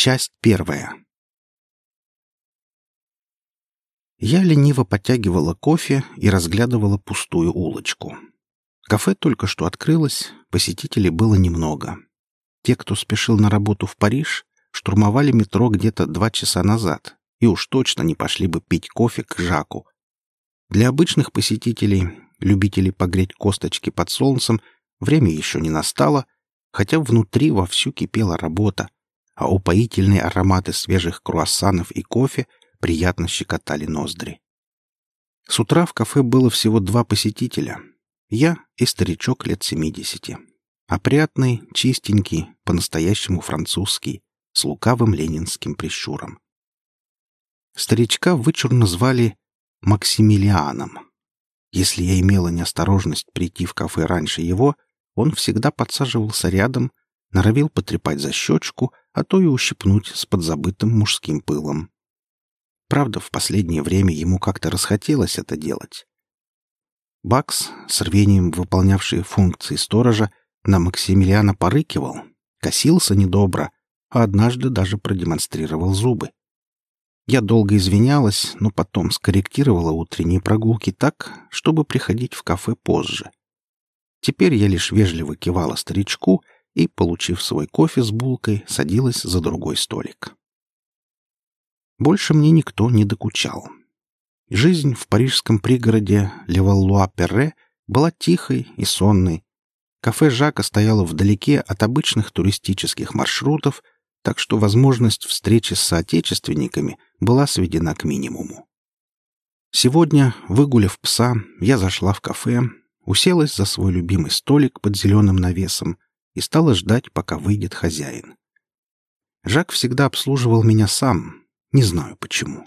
Часть первая. Я лениво подтягивала кофе и разглядывала пустую улочку. Кафе только что открылось, посетителей было немного. Те, кто спешил на работу в Париж, штурмовали метро где-то два часа назад и уж точно не пошли бы пить кофе к Жаку. Для обычных посетителей, любителей погреть косточки под солнцем, время еще не настало, хотя внутри вовсю кипела работа, а упоительные ароматы свежих круассанов и кофе приятно щекотали ноздри. С утра в кафе было всего два посетителя. Я и старичок лет семидесяти. Опрятный, чистенький, по-настоящему французский, с лукавым ленинским прищуром. Старичка вычурно звали Максимилианом. Если я имела неосторожность прийти в кафе раньше его, он всегда подсаживался рядом, норовил потрепать за щечку, а то и ущипнуть с подзабытым мужским пылом. Правда, в последнее время ему как-то расхотелось это делать. Бакс, с рвением выполнявший функции сторожа, на Максимилиана порыкивал, косился недобро, а однажды даже продемонстрировал зубы. Я долго извинялась, но потом скорректировала утренние прогулки так, чтобы приходить в кафе позже. Теперь я лишь вежливо кивала старичку и, получив свой кофе с булкой, садилась за другой столик. Больше мне никто не докучал. Жизнь в парижском пригороде Леваллуа-Перре была тихой и сонной. Кафе Жака стояло вдалеке от обычных туристических маршрутов, так что возможность встречи с соотечественниками была сведена к минимуму. Сегодня, выгулив пса, я зашла в кафе, уселась за свой любимый столик под зеленым навесом и стала ждать, пока выйдет хозяин. Жак всегда обслуживал меня сам, не знаю почему.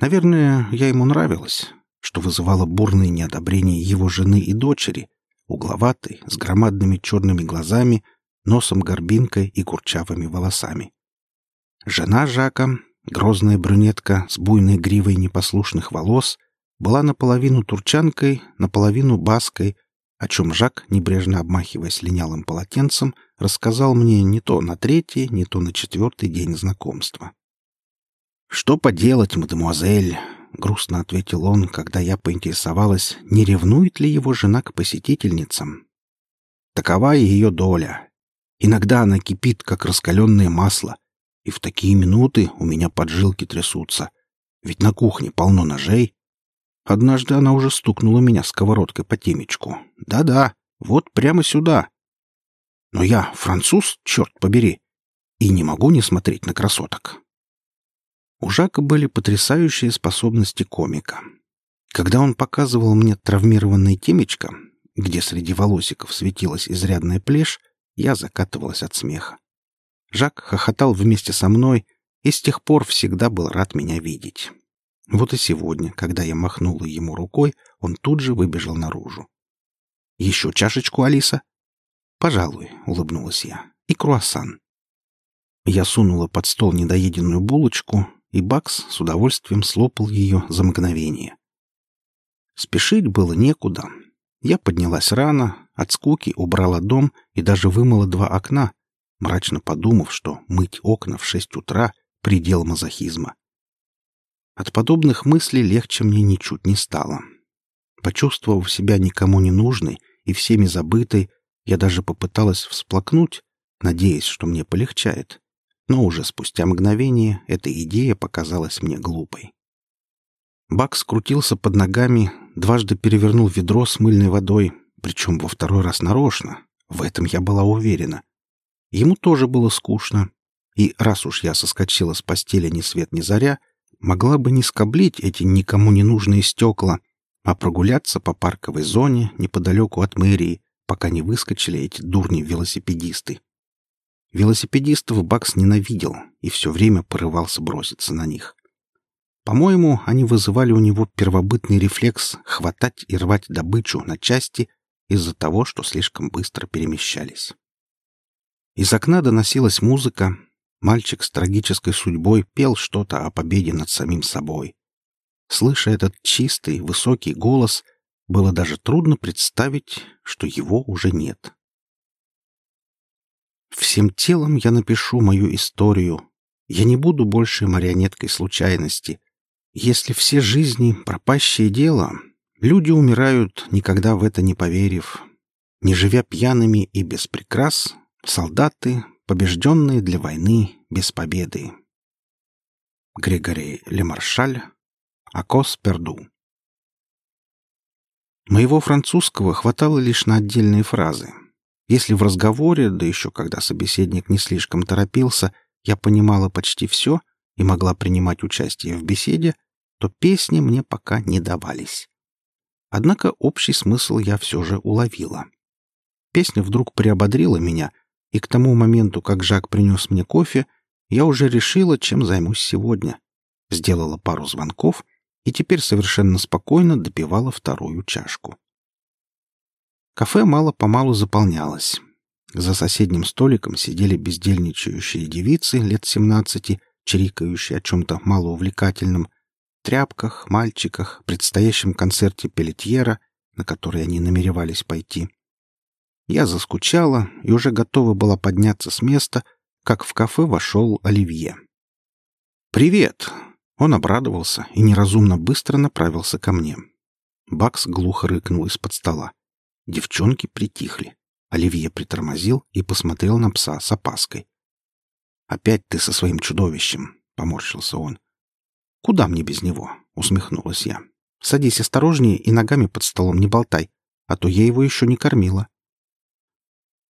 Наверное, я ему нравилась, что вызывало бурное неодобрение его жены и дочери, угловатой, с громадными черными глазами, носом горбинкой и курчавыми волосами. Жена Жака, грозная брюнетка с буйной гривой непослушных волос, была наполовину турчанкой, наполовину баской, о чем Жак, небрежно обмахиваясь линялым полотенцем, рассказал мне не то на третий, не то на четвертый день знакомства. «Что поделать, мадемуазель?» — грустно ответил он, когда я поинтересовалась, не ревнует ли его жена к посетительницам. «Такова ее доля. Иногда она кипит, как раскаленное масло, и в такие минуты у меня поджилки трясутся. Ведь на кухне полно ножей. Однажды она уже стукнула меня сковородкой по темечку. Да-да, вот прямо сюда. Но я француз, черт побери, и не могу не смотреть на красоток. У Жака были потрясающие способности комика. Когда он показывал мне травмированное темечко, где среди волосиков светилась изрядная плешь, я закатывалась от смеха. Жак хохотал вместе со мной и с тех пор всегда был рад меня видеть. Вот и сегодня, когда я махнула ему рукой, он тут же выбежал наружу. «Еще чашечку, Алиса?» «Пожалуй», — улыбнулась я. «И круассан». Я сунула под стол недоеденную булочку, и Бакс с удовольствием слопал ее за мгновение. Спешить было некуда. Я поднялась рано, от скуки убрала дом и даже вымыла два окна, мрачно подумав, что мыть окна в шесть утра — предел мазохизма. От подобных мыслей легче мне ничуть не стало. Почувствовав себя никому не нужной и всеми забытой, я даже попыталась всплакнуть, надеясь, что мне полегчает но уже спустя мгновение эта идея показалась мне глупой. Бак скрутился под ногами, дважды перевернул ведро с мыльной водой, причем во второй раз нарочно. В этом я была уверена. Ему тоже было скучно. И раз уж я соскочила с постели ни свет ни заря, могла бы не скоблить эти никому не нужные стекла, а прогуляться по парковой зоне неподалеку от мэрии, пока не выскочили эти дурни-велосипедисты. Велосипедистов Бакс ненавидел и все время порывался броситься на них. По-моему, они вызывали у него первобытный рефлекс хватать и рвать добычу на части из-за того, что слишком быстро перемещались. Из окна доносилась музыка. Мальчик с трагической судьбой пел что-то о победе над самим собой. Слыша этот чистый, высокий голос, было даже трудно представить, что его уже нет. Всем телом я напишу мою историю, Я не буду больше марионеткой случайности. Если все жизни — пропащее дело, люди умирают, никогда в это не поверив. Не живя пьяными и без прикрас, солдаты, побежденные для войны без победы. Григорий Лемаршаль, Акос Перду Моего французского хватало лишь на отдельные фразы. Если в разговоре, да еще когда собеседник не слишком торопился, я понимала почти все и могла принимать участие в беседе, то песни мне пока не давались. Однако общий смысл я все же уловила. Песня вдруг приободрила меня, и к тому моменту, как Жак принес мне кофе, я уже решила, чем займусь сегодня. Сделала пару звонков — и теперь совершенно спокойно допивала вторую чашку. Кафе мало-помалу заполнялось. За соседним столиком сидели бездельничающие девицы лет семнадцати, чирикающие о чем-то малоувлекательном, тряпках, мальчиках, предстоящем концерте Пелетьера, на который они намеревались пойти. Я заскучала и уже готова была подняться с места, как в кафе вошел Оливье. «Привет!» Он обрадовался и неразумно быстро направился ко мне. Бакс глухо рыкнул из-под стола. Девчонки притихли. Оливье притормозил и посмотрел на пса с опаской. «Опять ты со своим чудовищем!» — поморщился он. «Куда мне без него?» — усмехнулась я. «Садись осторожнее и ногами под столом не болтай, а то я его еще не кормила».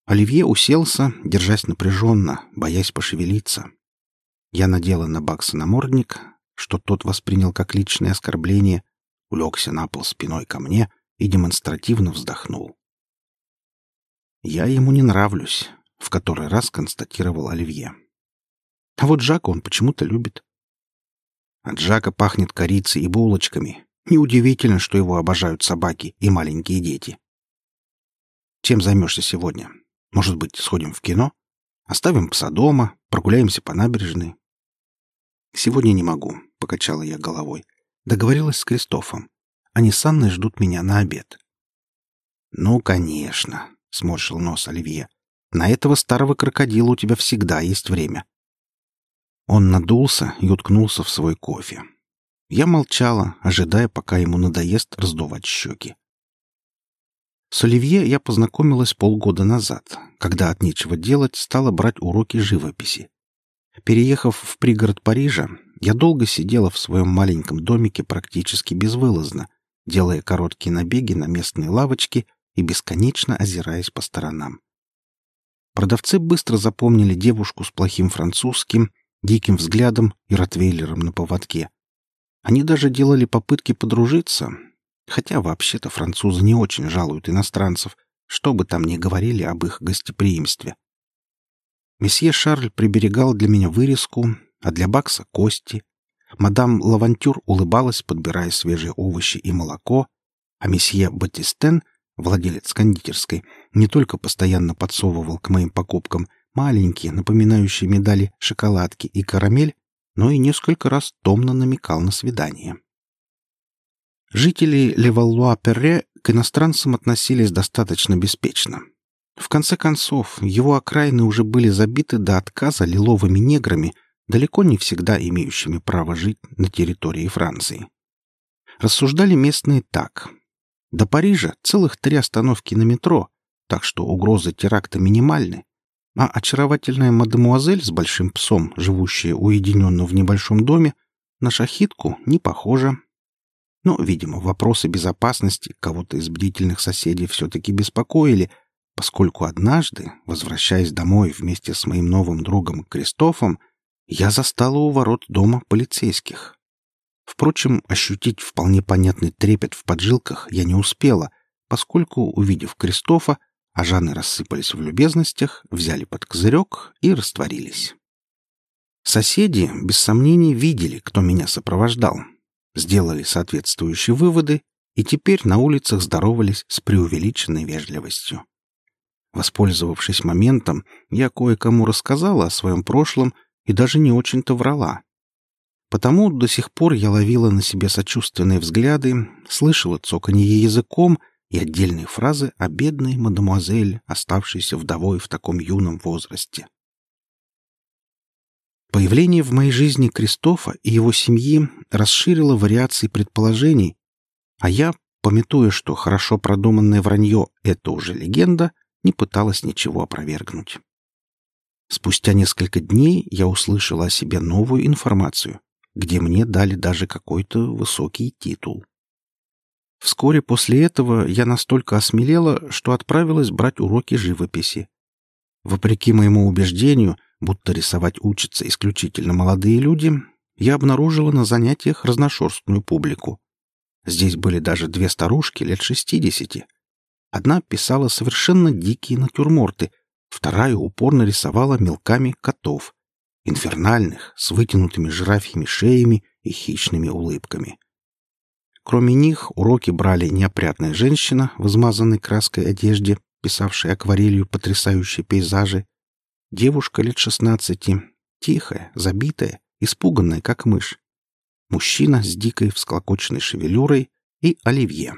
Оливье уселся, держась напряженно, боясь пошевелиться. Я надела на Бакса намордник, что тот воспринял как личное оскорбление, улегся на пол спиной ко мне и демонстративно вздохнул. «Я ему не нравлюсь», — в который раз констатировал Оливье. «А вот Жака он почему-то любит». От Жака пахнет корицей и булочками. Неудивительно, что его обожают собаки и маленькие дети. Чем займешься сегодня? Может быть, сходим в кино? Оставим пса дома, прогуляемся по набережной, «Сегодня не могу», — покачала я головой. Договорилась с Кристофом. Они с Анной ждут меня на обед. «Ну, конечно», — сморщил нос Оливье. «На этого старого крокодила у тебя всегда есть время». Он надулся и уткнулся в свой кофе. Я молчала, ожидая, пока ему надоест раздувать щеки. С Оливье я познакомилась полгода назад, когда от нечего делать стала брать уроки живописи. Переехав в пригород Парижа, я долго сидела в своем маленьком домике практически безвылазно, делая короткие набеги на местные лавочки и бесконечно озираясь по сторонам. Продавцы быстро запомнили девушку с плохим французским, диким взглядом и ротвейлером на поводке. Они даже делали попытки подружиться, хотя вообще-то французы не очень жалуют иностранцев, что бы там ни говорили об их гостеприимстве. Месье Шарль приберегал для меня вырезку, а для Бакса — кости. Мадам Лавантюр улыбалась, подбирая свежие овощи и молоко, а месье Батистен, владелец кондитерской, не только постоянно подсовывал к моим покупкам маленькие, напоминающие медали, шоколадки и карамель, но и несколько раз томно намекал на свидание. Жители Левалуа-Перре к иностранцам относились достаточно беспечно — в конце концов, его окраины уже были забиты до отказа лиловыми неграми, далеко не всегда имеющими право жить на территории Франции. Рассуждали местные так. До Парижа целых три остановки на метро, так что угрозы теракта минимальны, а очаровательная мадемуазель с большим псом, живущая уединенно в небольшом доме, на шахитку не похожа. Но, видимо, вопросы безопасности кого-то из бдительных соседей все-таки беспокоили — поскольку однажды, возвращаясь домой вместе с моим новым другом Кристофом, я застала у ворот дома полицейских. Впрочем, ощутить вполне понятный трепет в поджилках я не успела, поскольку, увидев Кристофа, ажаны рассыпались в любезностях, взяли под козырек и растворились. Соседи, без сомнений, видели, кто меня сопровождал, сделали соответствующие выводы и теперь на улицах здоровались с преувеличенной вежливостью. Воспользовавшись моментом, я кое-кому рассказала о своем прошлом и даже не очень-то врала. Потому до сих пор я ловила на себе сочувственные взгляды, слышала цоканье языком и отдельные фразы о бедной мадемуазель, оставшейся вдовой в таком юном возрасте. Появление в моей жизни Кристофа и его семьи расширило вариации предположений, а я, пометуя, что хорошо продуманное вранье — это уже легенда, не пыталась ничего опровергнуть. Спустя несколько дней я услышала о себе новую информацию, где мне дали даже какой-то высокий титул. Вскоре после этого я настолько осмелела, что отправилась брать уроки живописи. Вопреки моему убеждению, будто рисовать учатся исключительно молодые люди, я обнаружила на занятиях разношерстную публику. Здесь были даже две старушки лет шестидесяти. Одна писала совершенно дикие натюрморты, вторая упорно рисовала мелками котов, инфернальных, с вытянутыми жирафьими шеями и хищными улыбками. Кроме них уроки брали неопрятная женщина в измазанной краской одежде, писавшая акварелью потрясающие пейзажи, Девушка лет шестнадцати, тихая, забитая, испуганная, как мышь. Мужчина с дикой всклокоченной шевелюрой и Оливье.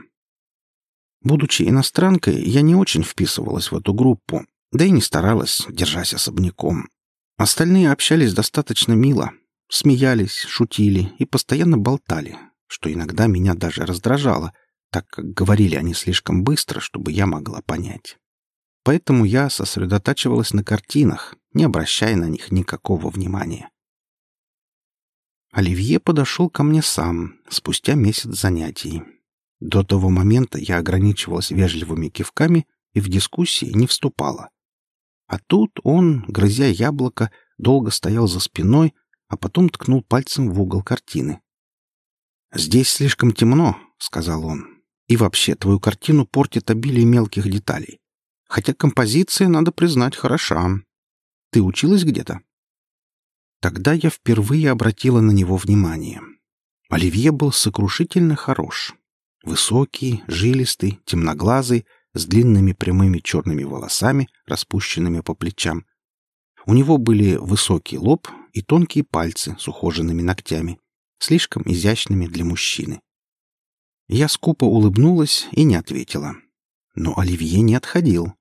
Будучи иностранкой, я не очень вписывалась в эту группу, да и не старалась, держась особняком. Остальные общались достаточно мило, смеялись, шутили и постоянно болтали, что иногда меня даже раздражало, так как говорили они слишком быстро, чтобы я могла понять. Поэтому я сосредотачивалась на картинах, не обращая на них никакого внимания. Оливье подошел ко мне сам, спустя месяц занятий. До того момента я ограничивалась вежливыми кивками и в дискуссии не вступала. А тут он, грызя яблоко, долго стоял за спиной, а потом ткнул пальцем в угол картины. «Здесь слишком темно», — сказал он. «И вообще, твою картину портит обилие мелких деталей. Хотя композиция, надо признать, хороша. Ты училась где-то? Тогда я впервые обратила на него внимание. Оливье был сокрушительно хорош. Высокий, жилистый, темноглазый, с длинными прямыми черными волосами, распущенными по плечам. У него были высокий лоб и тонкие пальцы с ухоженными ногтями, слишком изящными для мужчины. Я скупо улыбнулась и не ответила. Но Оливье не отходил.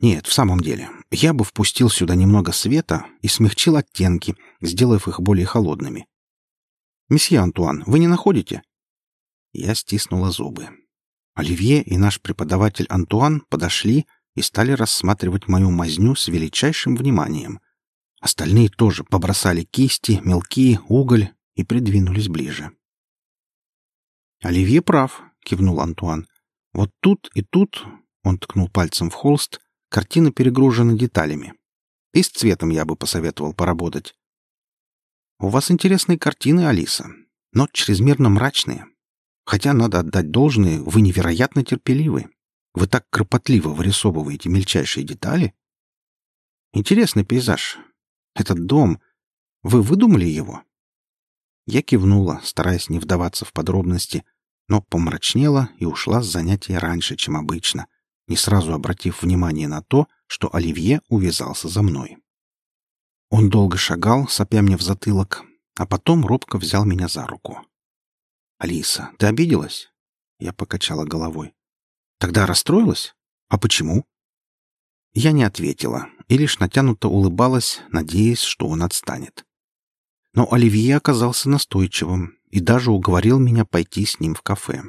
Нет, в самом деле, я бы впустил сюда немного света и смягчил оттенки, сделав их более холодными. «Месье Антуан, вы не находите?» Я стиснула зубы. Оливье и наш преподаватель Антуан подошли и стали рассматривать мою мазню с величайшим вниманием. Остальные тоже побросали кисти, мелки, уголь и придвинулись ближе. «Оливье прав», — кивнул Антуан. Вот тут и тут, он ткнул пальцем в холст, картина перегружена деталями. И с цветом я бы посоветовал поработать. У вас интересные картины, Алиса, но чрезмерно мрачные. Хотя, надо отдать должное, вы невероятно терпеливы. Вы так кропотливо вырисовываете мельчайшие детали. Интересный пейзаж. Этот дом. Вы выдумали его? Я кивнула, стараясь не вдаваться в подробности — но помрачнела и ушла с занятия раньше, чем обычно, не сразу обратив внимание на то, что Оливье увязался за мной. Он долго шагал, сопя мне в затылок, а потом робко взял меня за руку. «Алиса, ты обиделась?» Я покачала головой. «Тогда расстроилась? А почему?» Я не ответила и лишь натянуто улыбалась, надеясь, что он отстанет. Но Оливье оказался настойчивым и даже уговорил меня пойти с ним в кафе.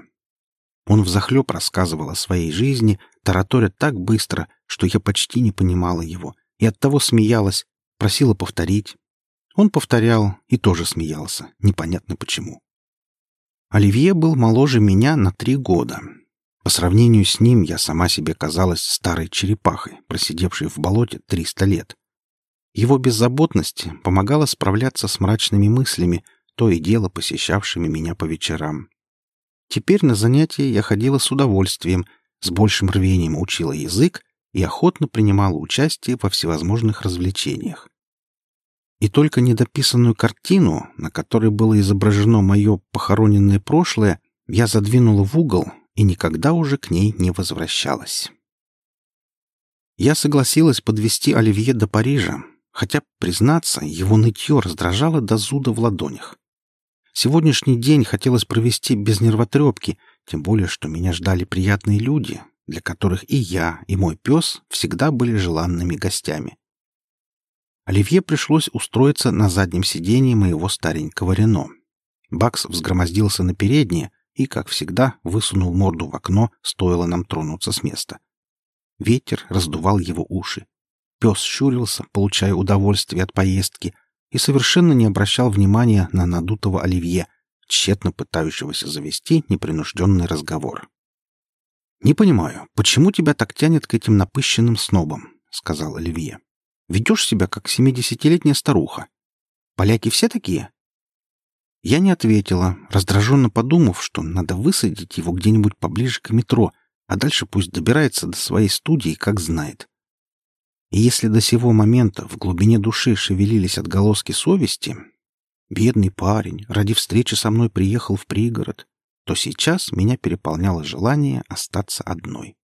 Он взахлеб рассказывал о своей жизни, тараторя так быстро, что я почти не понимала его, и оттого смеялась, просила повторить. Он повторял и тоже смеялся, непонятно почему. Оливье был моложе меня на три года. По сравнению с ним я сама себе казалась старой черепахой, просидевшей в болоте триста лет. Его беззаботность помогала справляться с мрачными мыслями, то и дело посещавшими меня по вечерам. Теперь на занятия я ходила с удовольствием, с большим рвением учила язык и охотно принимала участие во всевозможных развлечениях. И только недописанную картину, на которой было изображено мое похороненное прошлое, я задвинула в угол и никогда уже к ней не возвращалась. Я согласилась подвести Оливье до Парижа, хотя, признаться, его нытье раздражало до зуда в ладонях. Сегодняшний день хотелось провести без нервотрепки, тем более, что меня ждали приятные люди, для которых и я, и мой пес всегда были желанными гостями. Оливье пришлось устроиться на заднем сидении моего старенького Рено. Бакс взгромоздился на переднее и, как всегда, высунул морду в окно, стоило нам тронуться с места. Ветер раздувал его уши. Пес щурился, получая удовольствие от поездки, и совершенно не обращал внимания на надутого Оливье, тщетно пытающегося завести непринужденный разговор. «Не понимаю, почему тебя так тянет к этим напыщенным снобам?» — сказал Оливье. «Ведешь себя, как семидесятилетняя старуха. Поляки все такие?» Я не ответила, раздраженно подумав, что надо высадить его где-нибудь поближе к метро, а дальше пусть добирается до своей студии, как знает. И если до сего момента в глубине души шевелились отголоски совести, бедный парень ради встречи со мной приехал в пригород, то сейчас меня переполняло желание остаться одной.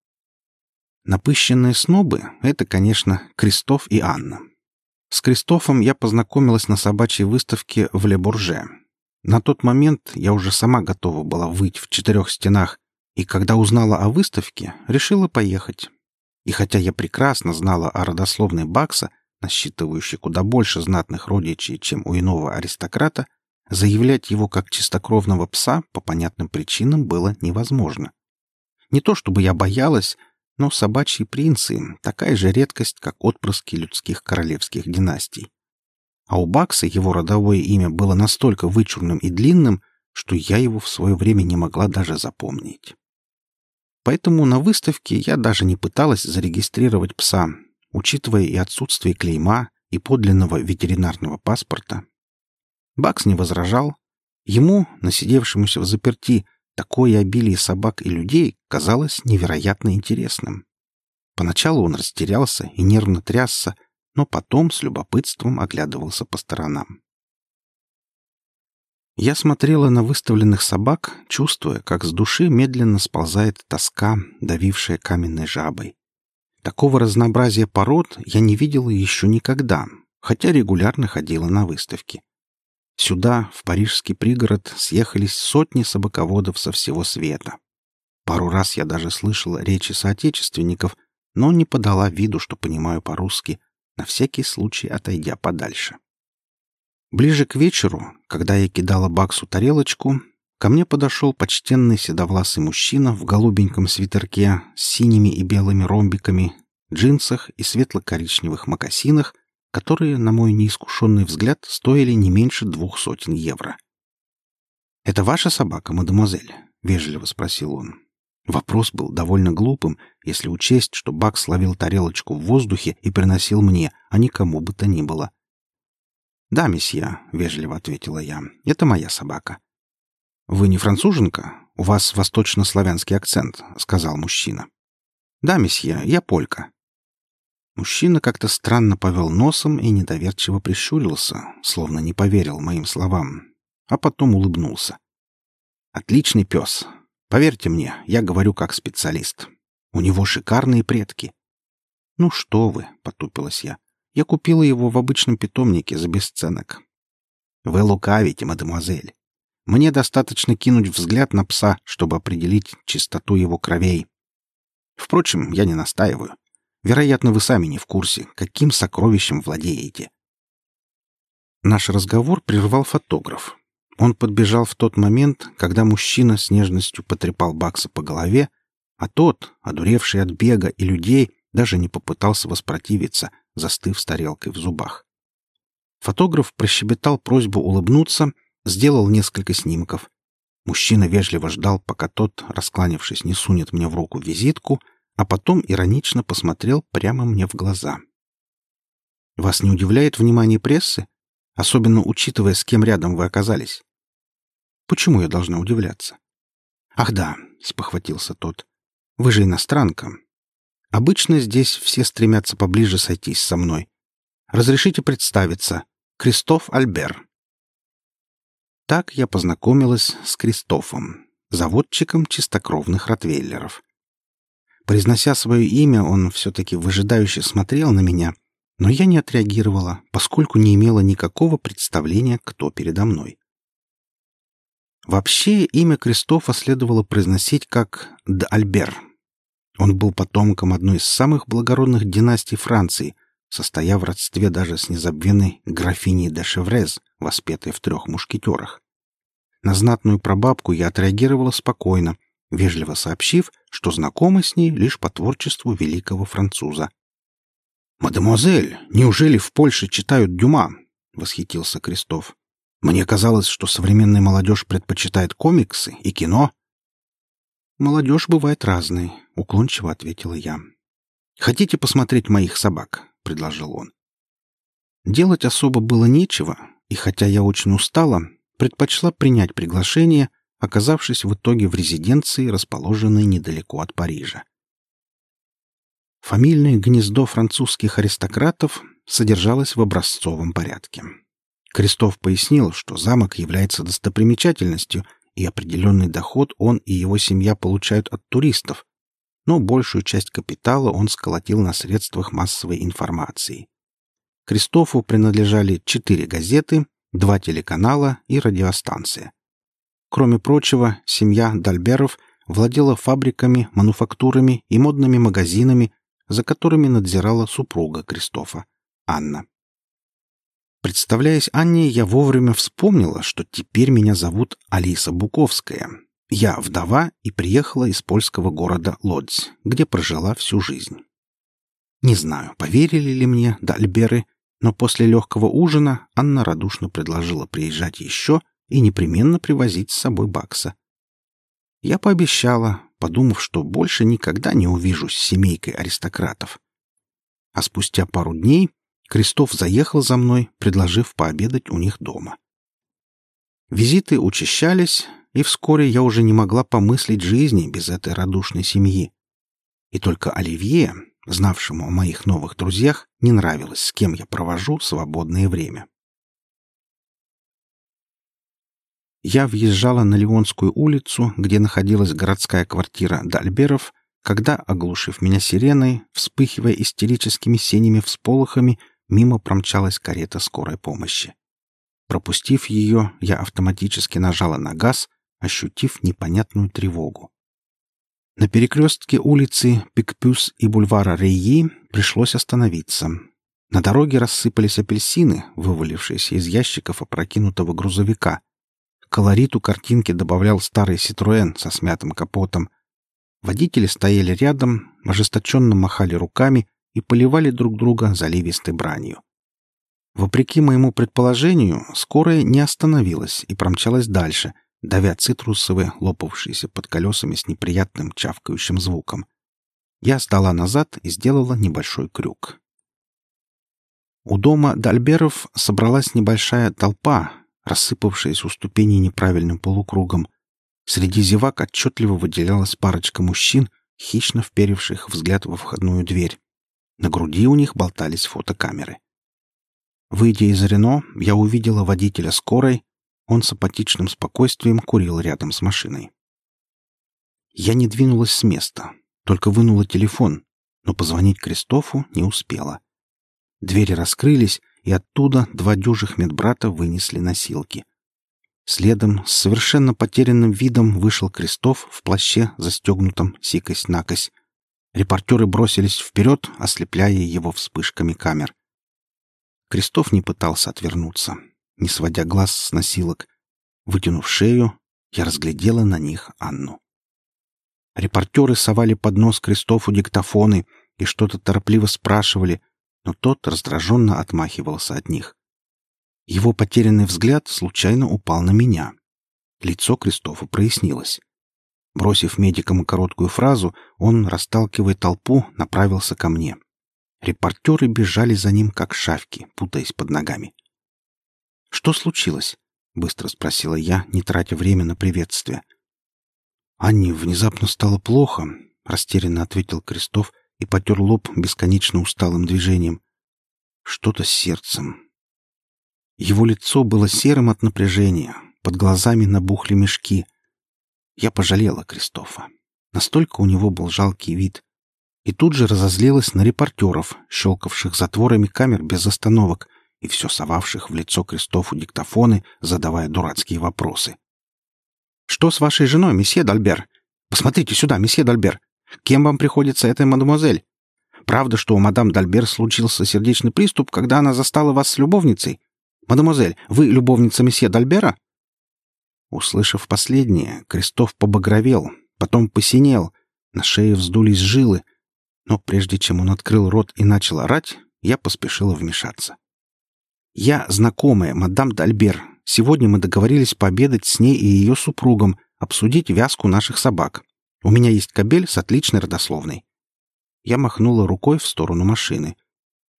Напыщенные снобы — это, конечно, Кристоф и Анна. С Кристофом я познакомилась на собачьей выставке в Ле-Бурже. На тот момент я уже сама готова была выть в четырех стенах, и когда узнала о выставке, решила поехать. И хотя я прекрасно знала о родословной Бакса, насчитывающей куда больше знатных родичей, чем у иного аристократа, заявлять его как чистокровного пса по понятным причинам было невозможно. Не то чтобы я боялась, но собачьи принцы — такая же редкость, как отпрыски людских королевских династий. А у Бакса его родовое имя было настолько вычурным и длинным, что я его в свое время не могла даже запомнить. Поэтому на выставке я даже не пыталась зарегистрировать пса, учитывая и отсутствие клейма, и подлинного ветеринарного паспорта. Бакс не возражал. Ему, насидевшемуся в заперти, такое обилие собак и людей казалось невероятно интересным. Поначалу он растерялся и нервно трясся, но потом с любопытством оглядывался по сторонам. Я смотрела на выставленных собак, чувствуя, как с души медленно сползает тоска, давившая каменной жабой. Такого разнообразия пород я не видела еще никогда, хотя регулярно ходила на выставки. Сюда, в парижский пригород, съехались сотни собаководов со всего света. Пару раз я даже слышала речи соотечественников, но не подала виду, что понимаю по-русски, на всякий случай отойдя подальше. Ближе к вечеру, когда я кидала Баксу тарелочку, ко мне подошел почтенный седовласый мужчина в голубеньком свитерке с синими и белыми ромбиками, джинсах и светло-коричневых мокасинах, которые, на мой неискушенный взгляд, стоили не меньше двух сотен евро. «Это ваша собака, мадемуазель?» — вежливо спросил он. Вопрос был довольно глупым, если учесть, что Бакс ловил тарелочку в воздухе и приносил мне, а никому бы то ни было. «Да, месье», — вежливо ответила я, — «это моя собака». «Вы не француженка? У вас восточнославянский акцент», — сказал мужчина. «Да, месье, я полька». Мужчина как-то странно повел носом и недоверчиво прищурился, словно не поверил моим словам, а потом улыбнулся. «Отличный пес. Поверьте мне, я говорю как специалист. У него шикарные предки». «Ну что вы», — потупилась я, я купила его в обычном питомнике за бесценок. Вы лукавите, мадемуазель. Мне достаточно кинуть взгляд на пса, чтобы определить чистоту его кровей. Впрочем, я не настаиваю. Вероятно, вы сами не в курсе, каким сокровищем владеете. Наш разговор прервал фотограф. Он подбежал в тот момент, когда мужчина с нежностью потрепал Бакса по голове, а тот, одуревший от бега и людей, даже не попытался воспротивиться, застыв с тарелкой в зубах. Фотограф прощебетал просьбу улыбнуться, сделал несколько снимков. Мужчина вежливо ждал, пока тот, раскланившись, не сунет мне в руку визитку, а потом иронично посмотрел прямо мне в глаза. «Вас не удивляет внимание прессы? Особенно учитывая, с кем рядом вы оказались?» «Почему я должна удивляться?» «Ах да», — спохватился тот, — «вы же иностранка, Обычно здесь все стремятся поближе сойтись со мной. Разрешите представиться. Кристоф Альбер. Так я познакомилась с Кристофом, заводчиком чистокровных ротвейлеров. Произнося свое имя, он все-таки выжидающе смотрел на меня, но я не отреагировала, поскольку не имела никакого представления, кто передо мной. Вообще, имя Кристофа следовало произносить как «Д'Альбер», он был потомком одной из самых благородных династий Франции, состоя в родстве даже с незабвенной графиней де Шеврез, воспетой в трех мушкетерах. На знатную прабабку я отреагировала спокойно, вежливо сообщив, что знакома с ней лишь по творчеству великого француза. «Мадемуазель, неужели в Польше читают Дюма?» — восхитился Крестов. «Мне казалось, что современная молодежь предпочитает комиксы и кино». «Молодежь бывает разной», — уклончиво ответила я. «Хотите посмотреть моих собак?» — предложил он. Делать особо было нечего, и хотя я очень устала, предпочла принять приглашение, оказавшись в итоге в резиденции, расположенной недалеко от Парижа. Фамильное гнездо французских аристократов содержалось в образцовом порядке. Крестов пояснил, что замок является достопримечательностью, и определенный доход он и его семья получают от туристов, но большую часть капитала он сколотил на средствах массовой информации. Кристофу принадлежали четыре газеты, два телеканала и радиостанция. Кроме прочего, семья Дальберов владела фабриками, мануфактурами и модными магазинами, за которыми надзирала супруга Кристофа, Анна. Представляясь Анне, я вовремя вспомнила, что теперь меня зовут Алиса Буковская. Я вдова и приехала из польского города Лодзь, где прожила всю жизнь. Не знаю, поверили ли мне Дальберы, но после легкого ужина Анна радушно предложила приезжать еще и непременно привозить с собой Бакса. Я пообещала, подумав, что больше никогда не увижусь с семейкой аристократов. А спустя пару дней Крестов заехал за мной, предложив пообедать у них дома. Визиты учащались, и вскоре я уже не могла помыслить жизни без этой радушной семьи. И только Оливье, знавшему о моих новых друзьях, не нравилось, с кем я провожу свободное время. Я въезжала на Леонскую улицу, где находилась городская квартира Дальберов, когда, оглушив меня сиреной, вспыхивая истерическими синими всполохами, мимо промчалась карета скорой помощи. Пропустив ее, я автоматически нажала на газ, ощутив непонятную тревогу. На перекрестке улицы Пикпюс и бульвара Рейи пришлось остановиться. На дороге рассыпались апельсины, вывалившиеся из ящиков опрокинутого грузовика. Колориту картинки добавлял старый «Ситруэн» со смятым капотом. Водители стояли рядом, ожесточенно махали руками и поливали друг друга заливистой бранью. Вопреки моему предположению, скорая не остановилась и промчалась дальше, давя цитрусовые, лопавшиеся под колесами с неприятным чавкающим звуком. Я сдала назад и сделала небольшой крюк. У дома Дальберов собралась небольшая толпа, рассыпавшаяся у ступеней неправильным полукругом. Среди зевак отчетливо выделялась парочка мужчин, хищно вперевших взгляд во входную дверь. На груди у них болтались фотокамеры. Выйдя из Рено, я увидела водителя скорой. Он с апатичным спокойствием курил рядом с машиной. Я не двинулась с места, только вынула телефон, но позвонить Кристофу не успела. Двери раскрылись, и оттуда два дюжих медбрата вынесли носилки. Следом, с совершенно потерянным видом, вышел Крестов в плаще, застегнутом сикость-накось. Репортеры бросились вперед, ослепляя его вспышками камер. Крестов не пытался отвернуться, не сводя глаз с носилок. Вытянув шею, я разглядела на них Анну. Репортеры совали под нос Кристофу диктофоны и что-то торопливо спрашивали, но тот раздраженно отмахивался от них. Его потерянный взгляд случайно упал на меня. Лицо Кристофа прояснилось. Бросив медикам короткую фразу, он, расталкивая толпу, направился ко мне. Репортеры бежали за ним, как шавки, путаясь под ногами. «Что случилось?» — быстро спросила я, не тратя время на приветствие. «Анне внезапно стало плохо», — растерянно ответил Крестов и потер лоб бесконечно усталым движением. «Что-то с сердцем». Его лицо было серым от напряжения, под глазами набухли мешки — я пожалела Кристофа. Настолько у него был жалкий вид. И тут же разозлилась на репортеров, щелкавших затворами камер без остановок и все совавших в лицо Кристофу диктофоны, задавая дурацкие вопросы. «Что с вашей женой, месье Дальбер? Посмотрите сюда, месье Дальбер. Кем вам приходится эта мадемуазель? Правда, что у мадам Дальбер случился сердечный приступ, когда она застала вас с любовницей? Мадемуазель, вы любовница месье Дальбера?» Услышав последнее, Крестов побагровел, потом посинел, на шее вздулись жилы, но прежде чем он открыл рот и начал орать, я поспешила вмешаться. «Я знакомая, мадам Дальбер. Сегодня мы договорились пообедать с ней и ее супругом, обсудить вязку наших собак. У меня есть кобель с отличной родословной». Я махнула рукой в сторону машины.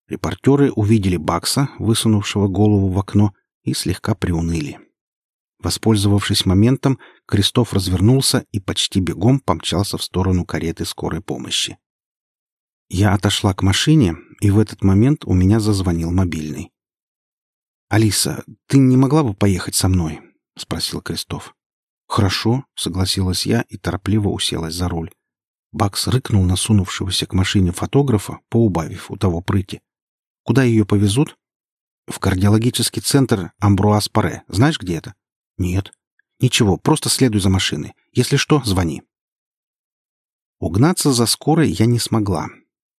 Репортеры увидели Бакса, высунувшего голову в окно, и слегка приуныли. Воспользовавшись моментом, Крестов развернулся и почти бегом помчался в сторону кареты скорой помощи. Я отошла к машине, и в этот момент у меня зазвонил мобильный. «Алиса, ты не могла бы поехать со мной?» — спросил Крестов. «Хорошо», — согласилась я и торопливо уселась за руль. Бакс рыкнул на сунувшегося к машине фотографа, поубавив у того прыти. «Куда ее повезут?» «В кардиологический центр Амбруаз Паре. Знаешь, где это?» «Нет». «Ничего, просто следуй за машиной. Если что, звони». Угнаться за скорой я не смогла.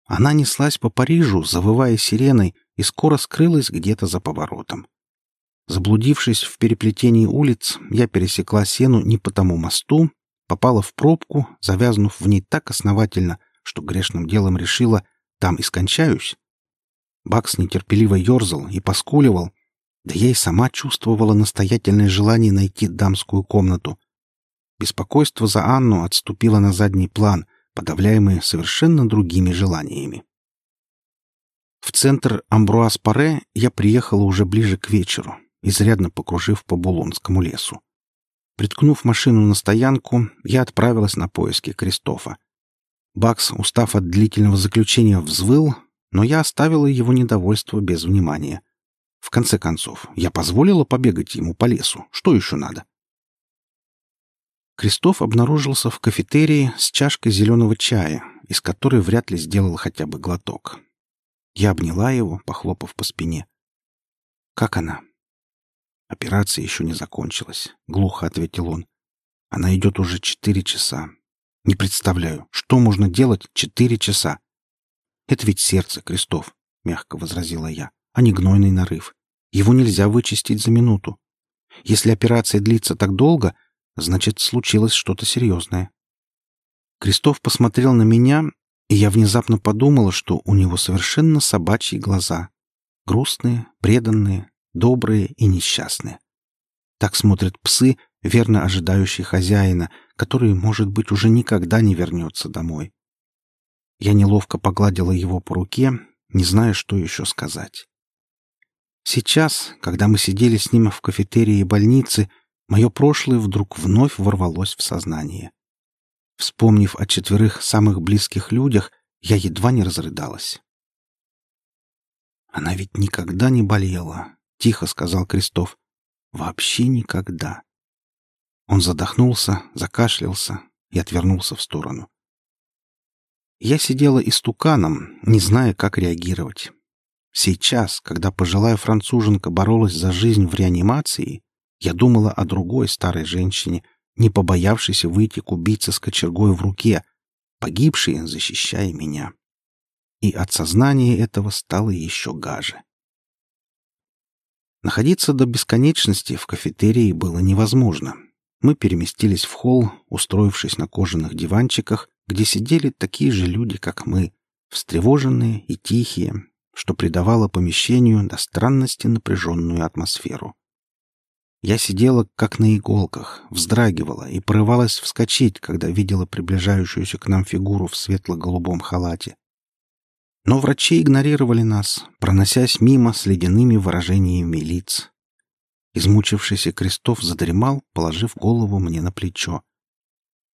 Она неслась по Парижу, завывая сиреной, и скоро скрылась где-то за поворотом. Заблудившись в переплетении улиц, я пересекла сену не по тому мосту, попала в пробку, завязнув в ней так основательно, что грешным делом решила, там и скончаюсь. Бакс нетерпеливо ерзал и поскуливал, да я и сама чувствовала настоятельное желание найти дамскую комнату. Беспокойство за Анну отступило на задний план — подавляемые совершенно другими желаниями. В центр Амбруаз-Паре я приехала уже ближе к вечеру, изрядно покружив по Булонскому лесу. Приткнув машину на стоянку, я отправилась на поиски Кристофа. Бакс, устав от длительного заключения, взвыл, но я оставила его недовольство без внимания. В конце концов, я позволила побегать ему по лесу. Что еще надо? Крестов обнаружился в кафетерии с чашкой зеленого чая, из которой вряд ли сделал хотя бы глоток. Я обняла его, похлопав по спине. «Как она?» «Операция еще не закончилась», — глухо ответил он. «Она идет уже четыре часа. Не представляю, что можно делать четыре часа?» «Это ведь сердце, Крестов», — мягко возразила я, — «а не гнойный нарыв. Его нельзя вычистить за минуту. Если операция длится так долго, Значит, случилось что-то серьезное. Крестов посмотрел на меня, и я внезапно подумала, что у него совершенно собачьи глаза. Грустные, преданные, добрые и несчастные. Так смотрят псы, верно ожидающие хозяина, который, может быть, уже никогда не вернется домой. Я неловко погладила его по руке, не зная, что еще сказать. Сейчас, когда мы сидели с ним в кафетерии больницы, мое прошлое вдруг вновь ворвалось в сознание. Вспомнив о четверых самых близких людях, я едва не разрыдалась. «Она ведь никогда не болела», — тихо сказал Крестов. «Вообще никогда». Он задохнулся, закашлялся и отвернулся в сторону. Я сидела истуканом, не зная, как реагировать. Сейчас, когда пожилая француженка боролась за жизнь в реанимации, я думала о другой старой женщине, не побоявшейся выйти к убийце с кочергой в руке, погибшей, защищая меня. И от сознания этого стало еще гаже. Находиться до бесконечности в кафетерии было невозможно. Мы переместились в холл, устроившись на кожаных диванчиках, где сидели такие же люди, как мы, встревоженные и тихие, что придавало помещению до странности напряженную атмосферу. Я сидела как на иголках, вздрагивала и порывалась вскочить, когда видела приближающуюся к нам фигуру в светло-голубом халате. Но врачи игнорировали нас, проносясь мимо с ледяными выражениями лиц. Измучившийся Крестов задремал, положив голову мне на плечо.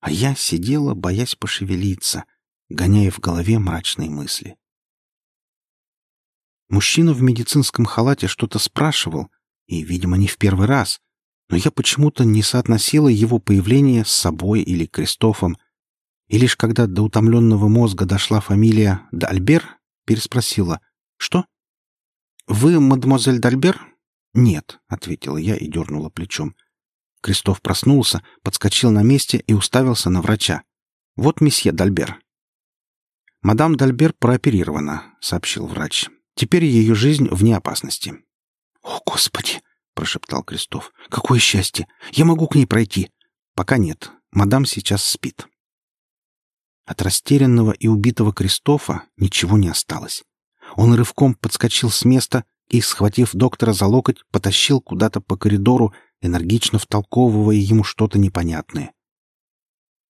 А я сидела, боясь пошевелиться, гоняя в голове мрачные мысли. Мужчина в медицинском халате что-то спрашивал, и, видимо, не в первый раз, но я почему-то не соотносила его появление с собой или Кристофом, и лишь когда до утомленного мозга дошла фамилия Дальбер, переспросила «Что?» «Вы мадемуазель Дальбер?» «Нет», — ответила я и дернула плечом. Кристоф проснулся, подскочил на месте и уставился на врача. «Вот месье Дальбер». «Мадам Дальбер прооперирована», — сообщил врач. «Теперь ее жизнь вне опасности». «О, Господи!» — прошептал Крестов. «Какое счастье! Я могу к ней пройти!» «Пока нет. Мадам сейчас спит». От растерянного и убитого Кристофа ничего не осталось. Он рывком подскочил с места и, схватив доктора за локоть, потащил куда-то по коридору, энергично втолковывая ему что-то непонятное.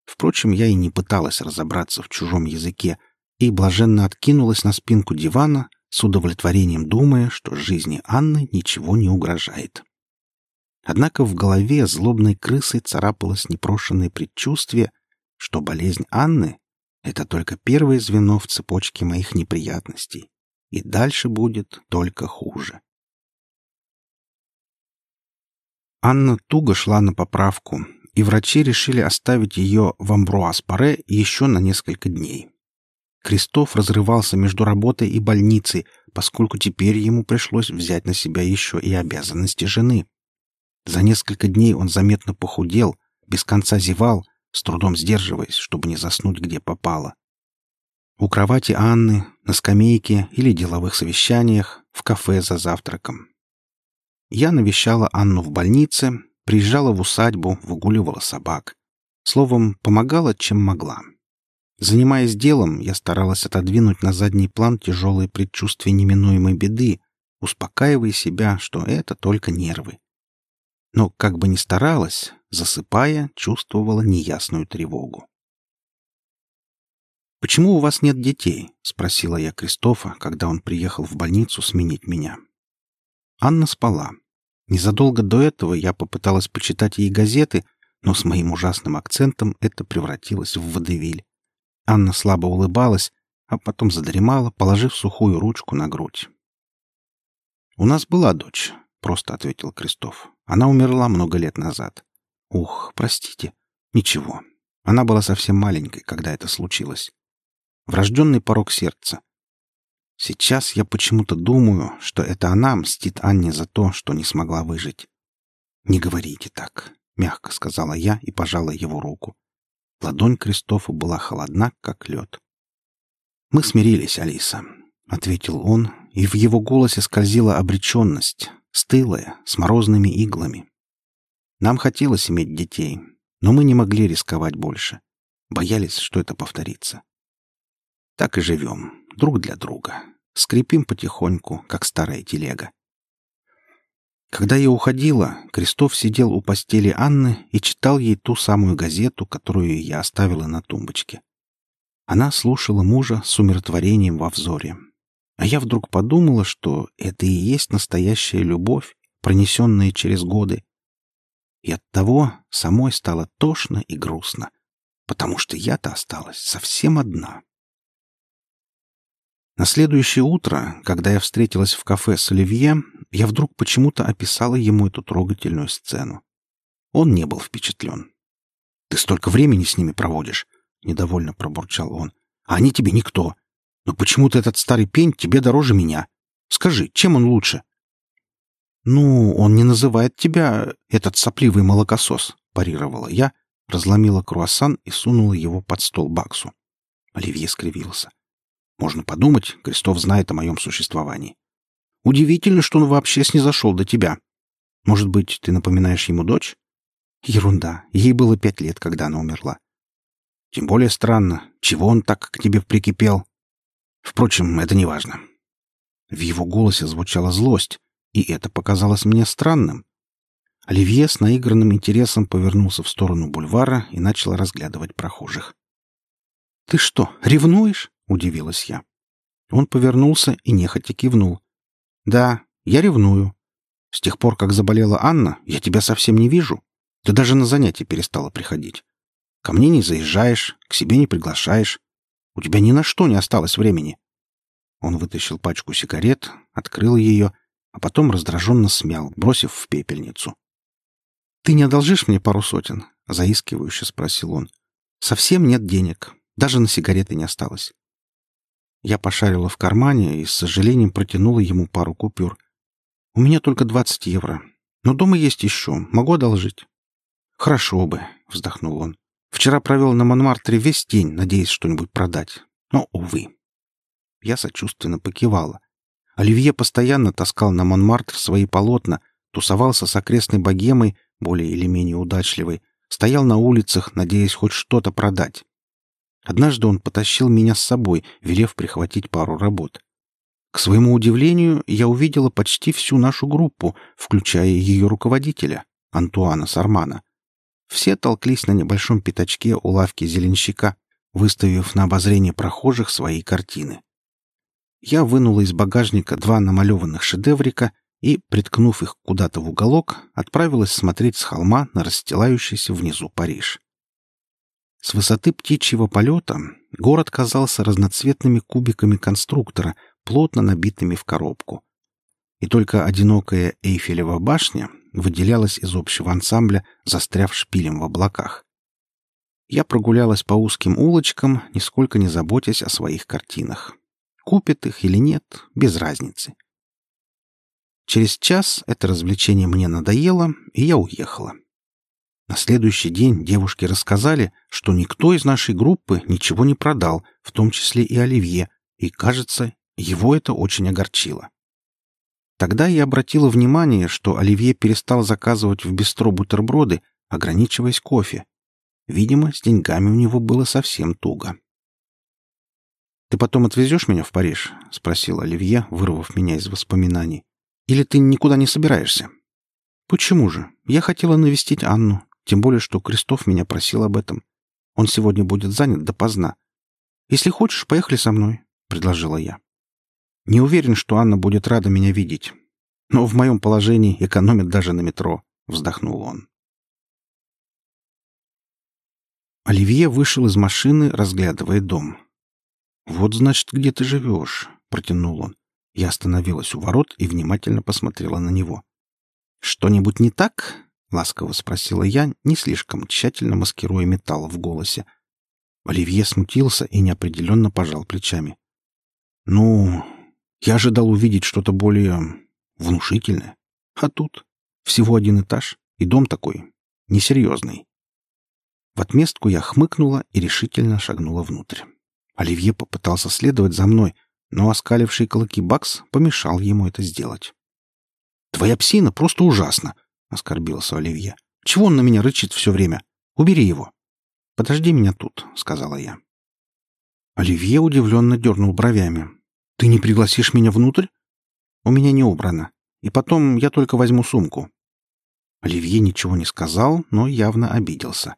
Впрочем, я и не пыталась разобраться в чужом языке и блаженно откинулась на спинку дивана, с удовлетворением думая, что жизни Анны ничего не угрожает. Однако в голове злобной крысой царапалось непрошенное предчувствие, что болезнь Анны — это только первое звено в цепочке моих неприятностей, и дальше будет только хуже. Анна туго шла на поправку, и врачи решили оставить ее в Амбруаз-Паре еще на несколько дней. Кристоф разрывался между работой и больницей, поскольку теперь ему пришлось взять на себя еще и обязанности жены. За несколько дней он заметно похудел, без конца зевал, с трудом сдерживаясь, чтобы не заснуть где попало. У кровати Анны, на скамейке или деловых совещаниях, в кафе за завтраком. Я навещала Анну в больнице, приезжала в усадьбу, выгуливала собак. Словом, помогала, чем могла. Занимаясь делом, я старалась отодвинуть на задний план тяжелые предчувствия неминуемой беды, успокаивая себя, что это только нервы. Но, как бы ни старалась, засыпая, чувствовала неясную тревогу. «Почему у вас нет детей?» — спросила я Кристофа, когда он приехал в больницу сменить меня. Анна спала. Незадолго до этого я попыталась почитать ей газеты, но с моим ужасным акцентом это превратилось в водевиль. Анна слабо улыбалась, а потом задремала, положив сухую ручку на грудь. «У нас была дочь», — просто ответил Крестов. «Она умерла много лет назад». «Ух, простите». «Ничего. Она была совсем маленькой, когда это случилось. Врожденный порог сердца. Сейчас я почему-то думаю, что это она мстит Анне за то, что не смогла выжить. «Не говорите так», — мягко сказала я и пожала его руку. Ладонь Кристофа была холодна, как лед. «Мы смирились, Алиса», — ответил он, и в его голосе скользила обреченность, стылая, с морозными иглами. Нам хотелось иметь детей, но мы не могли рисковать больше. Боялись, что это повторится. Так и живем, друг для друга. Скрипим потихоньку, как старая телега. Когда я уходила, Крестов сидел у постели Анны и читал ей ту самую газету, которую я оставила на тумбочке. Она слушала мужа с умиротворением во взоре. А я вдруг подумала, что это и есть настоящая любовь, пронесенная через годы. И оттого самой стало тошно и грустно, потому что я-то осталась совсем одна. На следующее утро, когда я встретилась в кафе с Оливье, я вдруг почему-то описала ему эту трогательную сцену. Он не был впечатлен. «Ты столько времени с ними проводишь», — недовольно пробурчал он. «А они тебе никто. Но почему-то этот старый пень тебе дороже меня. Скажи, чем он лучше?» «Ну, он не называет тебя этот сопливый молокосос», — парировала я, разломила круассан и сунула его под стол Баксу. Оливье скривился. Можно подумать, Крестов знает о моем существовании. Удивительно, что он вообще снизошел до тебя. Может быть, ты напоминаешь ему дочь? Ерунда. Ей было пять лет, когда она умерла. Тем более странно, чего он так к тебе прикипел. Впрочем, это не важно. В его голосе звучала злость, и это показалось мне странным. Оливье с наигранным интересом повернулся в сторону бульвара и начал разглядывать прохожих. «Ты что, ревнуешь?» — удивилась я. Он повернулся и нехотя кивнул. «Да, я ревную. С тех пор, как заболела Анна, я тебя совсем не вижу. Ты даже на занятия перестала приходить. Ко мне не заезжаешь, к себе не приглашаешь. У тебя ни на что не осталось времени». Он вытащил пачку сигарет, открыл ее, а потом раздраженно смял, бросив в пепельницу. «Ты не одолжишь мне пару сотен?» — заискивающе спросил он. «Совсем нет денег. Даже на сигареты не осталось. Я пошарила в кармане и с сожалением протянула ему пару купюр. «У меня только двадцать евро. Но дома есть еще. Могу одолжить». «Хорошо бы», — вздохнул он. «Вчера провел на Монмартре весь день, надеясь что-нибудь продать. Но, увы. Я сочувственно покивала. Оливье постоянно таскал на Монмартр свои полотна, тусовался с окрестной богемой, более или менее удачливой, стоял на улицах, надеясь хоть что-то продать. Однажды он потащил меня с собой, велев прихватить пару работ. К своему удивлению, я увидела почти всю нашу группу, включая ее руководителя, Антуана Сармана. Все толклись на небольшом пятачке у лавки зеленщика, выставив на обозрение прохожих свои картины. Я вынула из багажника два намалеванных шедеврика и, приткнув их куда-то в уголок, отправилась смотреть с холма на расстилающийся внизу Париж. С высоты птичьего полета город казался разноцветными кубиками конструктора, плотно набитыми в коробку. И только одинокая Эйфелева башня выделялась из общего ансамбля, застряв шпилем в облаках. Я прогулялась по узким улочкам, нисколько не заботясь о своих картинах. Купит их или нет, без разницы. Через час это развлечение мне надоело, и я уехала. На следующий день девушки рассказали, что никто из нашей группы ничего не продал, в том числе и Оливье, и, кажется, его это очень огорчило. Тогда я обратила внимание, что Оливье перестал заказывать в бистро бутерброды, ограничиваясь кофе. Видимо, с деньгами у него было совсем туго. «Ты потом отвезешь меня в Париж?» — спросил Оливье, вырвав меня из воспоминаний. «Или ты никуда не собираешься?» «Почему же? Я хотела навестить Анну, тем более, что Крестов меня просил об этом. Он сегодня будет занят допоздна. Если хочешь, поехали со мной», — предложила я. «Не уверен, что Анна будет рада меня видеть. Но в моем положении экономит даже на метро», — вздохнул он. Оливье вышел из машины, разглядывая дом. «Вот, значит, где ты живешь», — протянул он. Я остановилась у ворот и внимательно посмотрела на него. «Что-нибудь не так?» — ласково спросила я, не слишком тщательно маскируя металл в голосе. Оливье смутился и неопределенно пожал плечами. «Ну, я ожидал увидеть что-то более внушительное. А тут всего один этаж, и дом такой несерьезный». В отместку я хмыкнула и решительно шагнула внутрь. Оливье попытался следовать за мной, но оскаливший клыки Бакс помешал ему это сделать. «Твоя псина просто ужасна!» — оскорбился Оливье. «Чего он на меня рычит все время? Убери его!» «Подожди меня тут», — сказала я. Оливье удивленно дернул бровями. «Ты не пригласишь меня внутрь?» «У меня не убрано. И потом я только возьму сумку». Оливье ничего не сказал, но явно обиделся.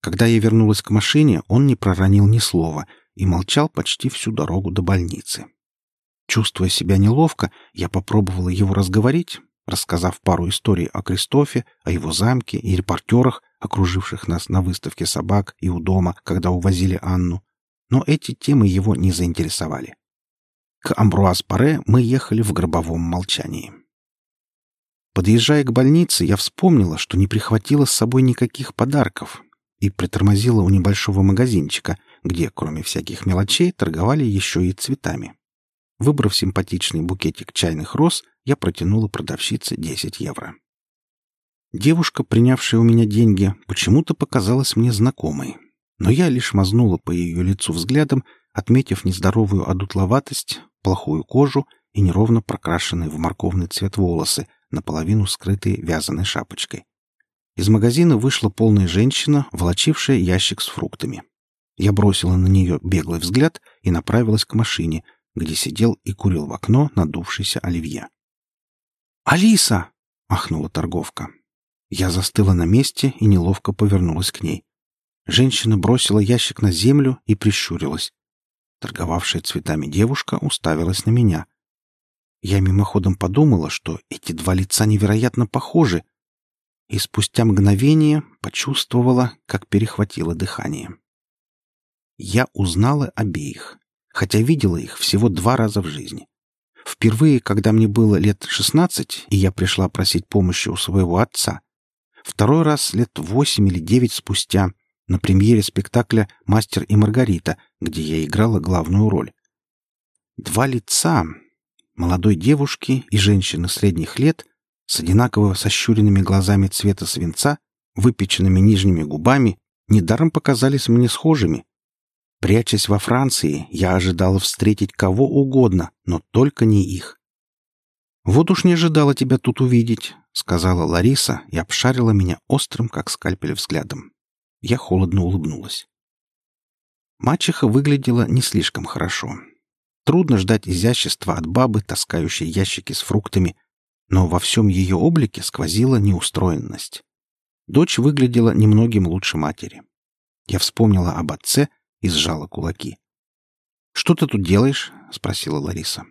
Когда я вернулась к машине, он не проронил ни слова — и молчал почти всю дорогу до больницы. Чувствуя себя неловко, я попробовала его разговорить, рассказав пару историй о Кристофе, о его замке и репортерах, окруживших нас на выставке собак и у дома, когда увозили Анну. Но эти темы его не заинтересовали. К Амбруаз-Паре мы ехали в гробовом молчании. Подъезжая к больнице, я вспомнила, что не прихватила с собой никаких подарков и притормозила у небольшого магазинчика, где, кроме всяких мелочей, торговали еще и цветами. Выбрав симпатичный букетик чайных роз, я протянула продавщице 10 евро. Девушка, принявшая у меня деньги, почему-то показалась мне знакомой, но я лишь мазнула по ее лицу взглядом, отметив нездоровую одутловатость, плохую кожу и неровно прокрашенные в морковный цвет волосы, наполовину скрытые вязаной шапочкой. Из магазина вышла полная женщина, волочившая ящик с фруктами. Я бросила на нее беглый взгляд и направилась к машине, где сидел и курил в окно надувшийся Оливье. «Алиса!» — ахнула торговка. Я застыла на месте и неловко повернулась к ней. Женщина бросила ящик на землю и прищурилась. Торговавшая цветами девушка уставилась на меня. Я мимоходом подумала, что эти два лица невероятно похожи, и спустя мгновение почувствовала, как перехватило дыхание. Я узнала обеих, хотя видела их всего два раза в жизни. Впервые, когда мне было лет шестнадцать, и я пришла просить помощи у своего отца. Второй раз лет восемь или девять спустя, на премьере спектакля «Мастер и Маргарита», где я играла главную роль. Два лица молодой девушки и женщины средних лет с одинаково сощуренными глазами цвета свинца, выпеченными нижними губами, недаром показались мне схожими, Прячась во Франции, я ожидала встретить кого угодно, но только не их. «Вот уж не ожидала тебя тут увидеть», — сказала Лариса и обшарила меня острым, как скальпель, взглядом. Я холодно улыбнулась. Мачеха выглядела не слишком хорошо. Трудно ждать изящества от бабы, таскающей ящики с фруктами, но во всем ее облике сквозила неустроенность. Дочь выглядела немногим лучше матери. Я вспомнила об отце и сжала кулаки. «Что ты тут делаешь?» — спросила Лариса.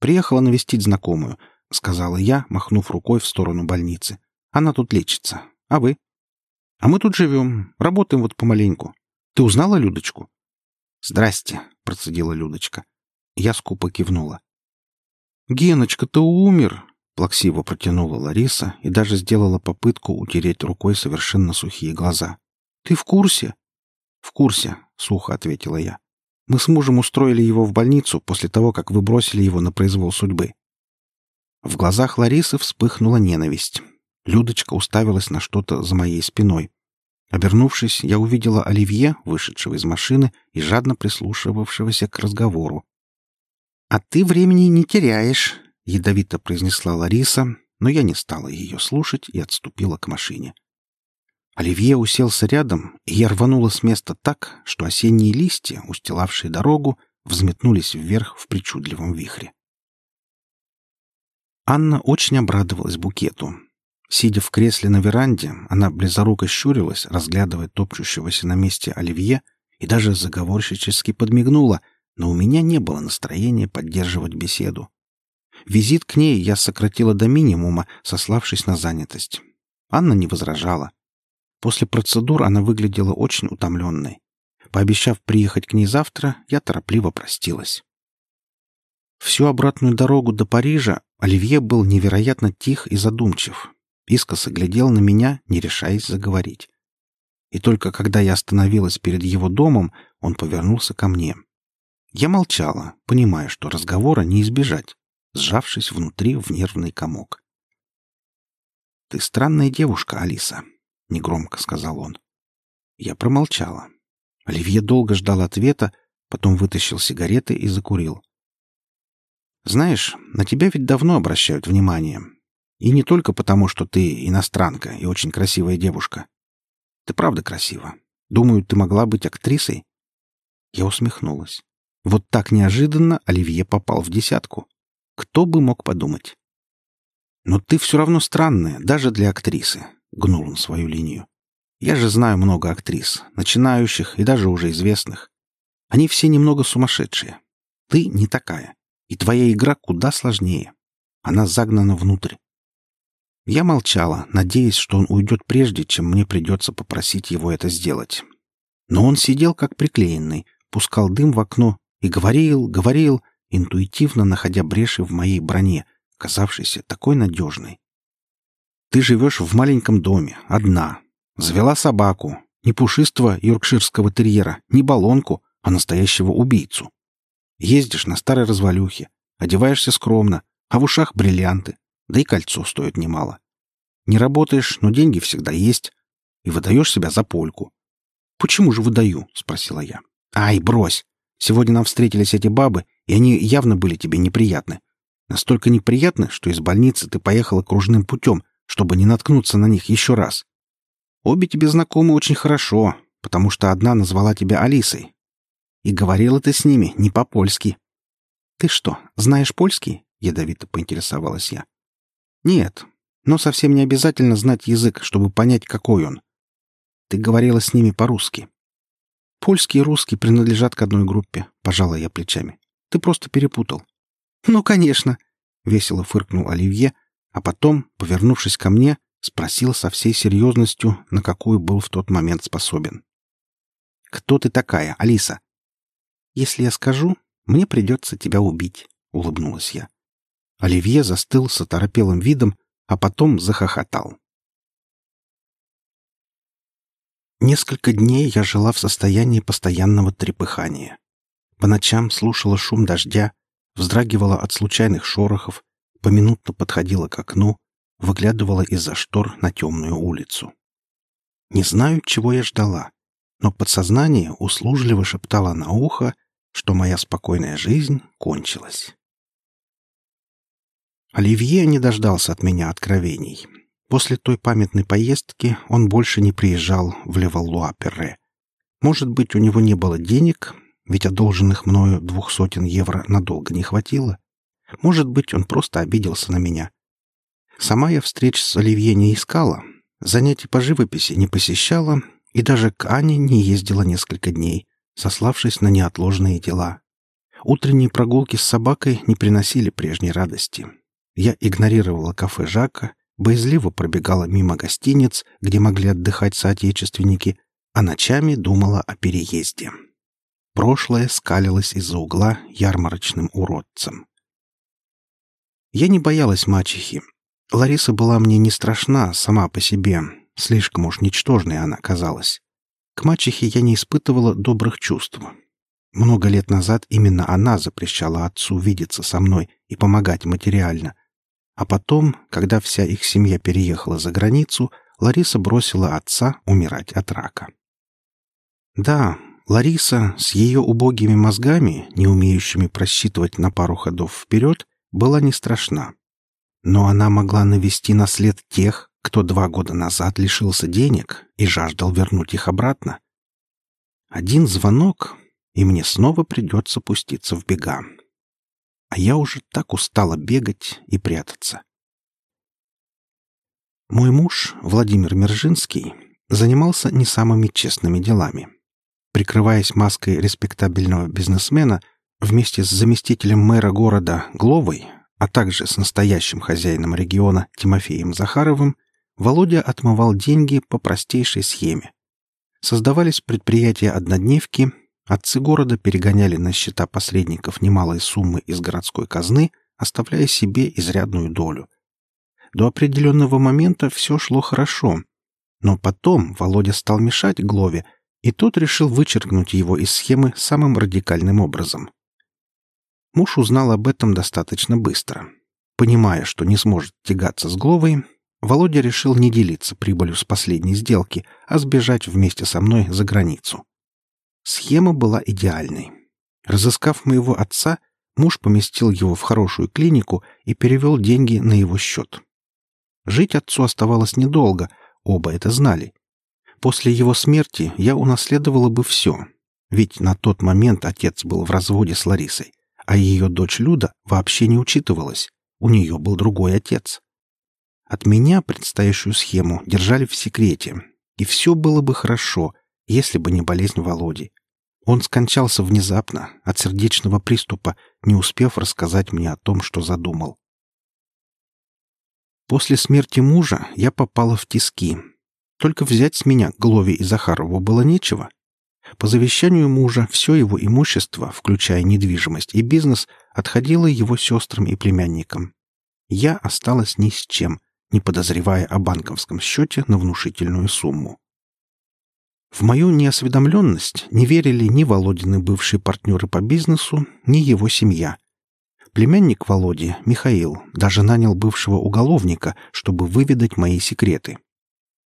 «Приехала навестить знакомую», — сказала я, махнув рукой в сторону больницы. «Она тут лечится. А вы?» «А мы тут живем. Работаем вот помаленьку. Ты узнала Людочку?» «Здрасте», — процедила Людочка. Я скупо кивнула. «Геночка, ты умер!» — плаксиво протянула Лариса и даже сделала попытку утереть рукой совершенно сухие глаза. «Ты в курсе?» «В курсе», — сухо ответила я. «Мы с мужем устроили его в больницу после того, как вы бросили его на произвол судьбы». В глазах Ларисы вспыхнула ненависть. Людочка уставилась на что-то за моей спиной. Обернувшись, я увидела Оливье, вышедшего из машины и жадно прислушивавшегося к разговору. «А ты времени не теряешь», — ядовито произнесла Лариса, но я не стала ее слушать и отступила к машине. Оливье уселся рядом, и я рванула с места так, что осенние листья, устилавшие дорогу, взметнулись вверх в причудливом вихре. Анна очень обрадовалась букету. Сидя в кресле на веранде, она близоруко щурилась, разглядывая топчущегося на месте Оливье, и даже заговорщически подмигнула, но у меня не было настроения поддерживать беседу. Визит к ней я сократила до минимума, сославшись на занятость. Анна не возражала. После процедур она выглядела очень утомленной. Пообещав приехать к ней завтра, я торопливо простилась. Всю обратную дорогу до Парижа Оливье был невероятно тих и задумчив. Искоса глядел на меня, не решаясь заговорить. И только когда я остановилась перед его домом, он повернулся ко мне. Я молчала, понимая, что разговора не избежать, сжавшись внутри в нервный комок. «Ты странная девушка, Алиса», — негромко сказал он. Я промолчала. Оливье долго ждал ответа, потом вытащил сигареты и закурил. «Знаешь, на тебя ведь давно обращают внимание. И не только потому, что ты иностранка и очень красивая девушка. Ты правда красива. Думаю, ты могла быть актрисой». Я усмехнулась. Вот так неожиданно Оливье попал в десятку. Кто бы мог подумать? «Но ты все равно странная, даже для актрисы. — гнул он свою линию. «Я же знаю много актрис, начинающих и даже уже известных. Они все немного сумасшедшие. Ты не такая, и твоя игра куда сложнее. Она загнана внутрь. Я молчала, надеясь, что он уйдет прежде, чем мне придется попросить его это сделать. Но он сидел как приклеенный, пускал дым в окно и говорил, говорил, интуитивно находя бреши в моей броне, казавшейся такой надежной. Ты живешь в маленьком доме, одна. Завела собаку. Не пушистого юркширского терьера, не баллонку, а настоящего убийцу. Ездишь на старой развалюхе, одеваешься скромно, а в ушах бриллианты, да и кольцо стоит немало. Не работаешь, но деньги всегда есть, и выдаешь себя за польку. «Почему же выдаю?» — спросила я. «Ай, брось! Сегодня нам встретились эти бабы, и они явно были тебе неприятны. Настолько неприятны, что из больницы ты поехала кружным путем, чтобы не наткнуться на них еще раз. Обе тебе знакомы очень хорошо, потому что одна назвала тебя Алисой. И говорила ты с ними не по-польски. «Ты что, знаешь польский?» — ядовито поинтересовалась я. «Нет, но совсем не обязательно знать язык, чтобы понять, какой он. Ты говорила с ними по-русски». «Польский и русский принадлежат к одной группе», — пожала я плечами. «Ты просто перепутал». «Ну, конечно», — весело фыркнул Оливье, а потом, повернувшись ко мне, спросил со всей серьезностью, на какую был в тот момент способен. «Кто ты такая, Алиса?» «Если я скажу, мне придется тебя убить», — улыбнулась я. Оливье застыл с оторопелым видом, а потом захохотал. Несколько дней я жила в состоянии постоянного трепыхания. По ночам слушала шум дождя, вздрагивала от случайных шорохов, поминутно подходила к окну, выглядывала из-за штор на темную улицу. Не знаю, чего я ждала. но подсознание услужливо шептало на ухо, что моя спокойная жизнь кончилась. Оливье не дождался от меня откровений. После той памятной поездки он больше не приезжал в Левалуа-Перре. Может быть, у него не было денег, ведь одолженных мною двух сотен евро надолго не хватило. Может быть, он просто обиделся на меня. Сама я встреч с Оливье не искала, занятий по живописи не посещала и даже к Ане не ездила несколько дней, сославшись на неотложные дела. Утренние прогулки с собакой не приносили прежней радости. Я игнорировала кафе Жака, боязливо пробегала мимо гостиниц, где могли отдыхать соотечественники, а ночами думала о переезде. Прошлое скалилось из-за угла ярмарочным уродцем. Я не боялась мачехи. Лариса была мне не страшна сама по себе, слишком уж ничтожной она казалась. К мачехе я не испытывала добрых чувств. Много лет назад именно она запрещала отцу видеться со мной и помогать материально. А потом, когда вся их семья переехала за границу, Лариса бросила отца умирать от рака. Да, Лариса с ее убогими мозгами, не умеющими просчитывать на пару ходов вперед, была не страшна. Но она могла навести на след тех, кто два года назад лишился денег и жаждал вернуть их обратно. Один звонок, и мне снова придется пуститься в бега. А я уже так устала бегать и прятаться. Мой муж, Владимир Мержинский, занимался не самыми честными делами прикрываясь маской респектабельного бизнесмена, вместе с заместителем мэра города Гловой, а также с настоящим хозяином региона Тимофеем Захаровым, Володя отмывал деньги по простейшей схеме. Создавались предприятия-однодневки, отцы города перегоняли на счета посредников немалые суммы из городской казны, оставляя себе изрядную долю. До определенного момента все шло хорошо, но потом Володя стал мешать Глове, и тот решил вычеркнуть его из схемы самым радикальным образом. Муж узнал об этом достаточно быстро. Понимая, что не сможет тягаться с Гловой, Володя решил не делиться прибылью с последней сделки, а сбежать вместе со мной за границу. Схема была идеальной. Разыскав моего отца, муж поместил его в хорошую клинику и перевел деньги на его счет. Жить отцу оставалось недолго, оба это знали. После его смерти я унаследовала бы все, ведь на тот момент отец был в разводе с Ларисой, а ее дочь Люда вообще не учитывалась, у нее был другой отец. От меня предстоящую схему держали в секрете, и все было бы хорошо, если бы не болезнь Володи. Он скончался внезапно, от сердечного приступа, не успев рассказать мне о том, что задумал. После смерти мужа я попала в тиски, только взять с меня Глове и Захарову было нечего. По завещанию мужа все его имущество, включая недвижимость и бизнес, отходило его сестрам и племянникам. Я осталась ни с чем, не подозревая о банковском счете на внушительную сумму. В мою неосведомленность не верили ни Володины бывшие партнеры по бизнесу, ни его семья. Племянник Володи, Михаил, даже нанял бывшего уголовника, чтобы выведать мои секреты.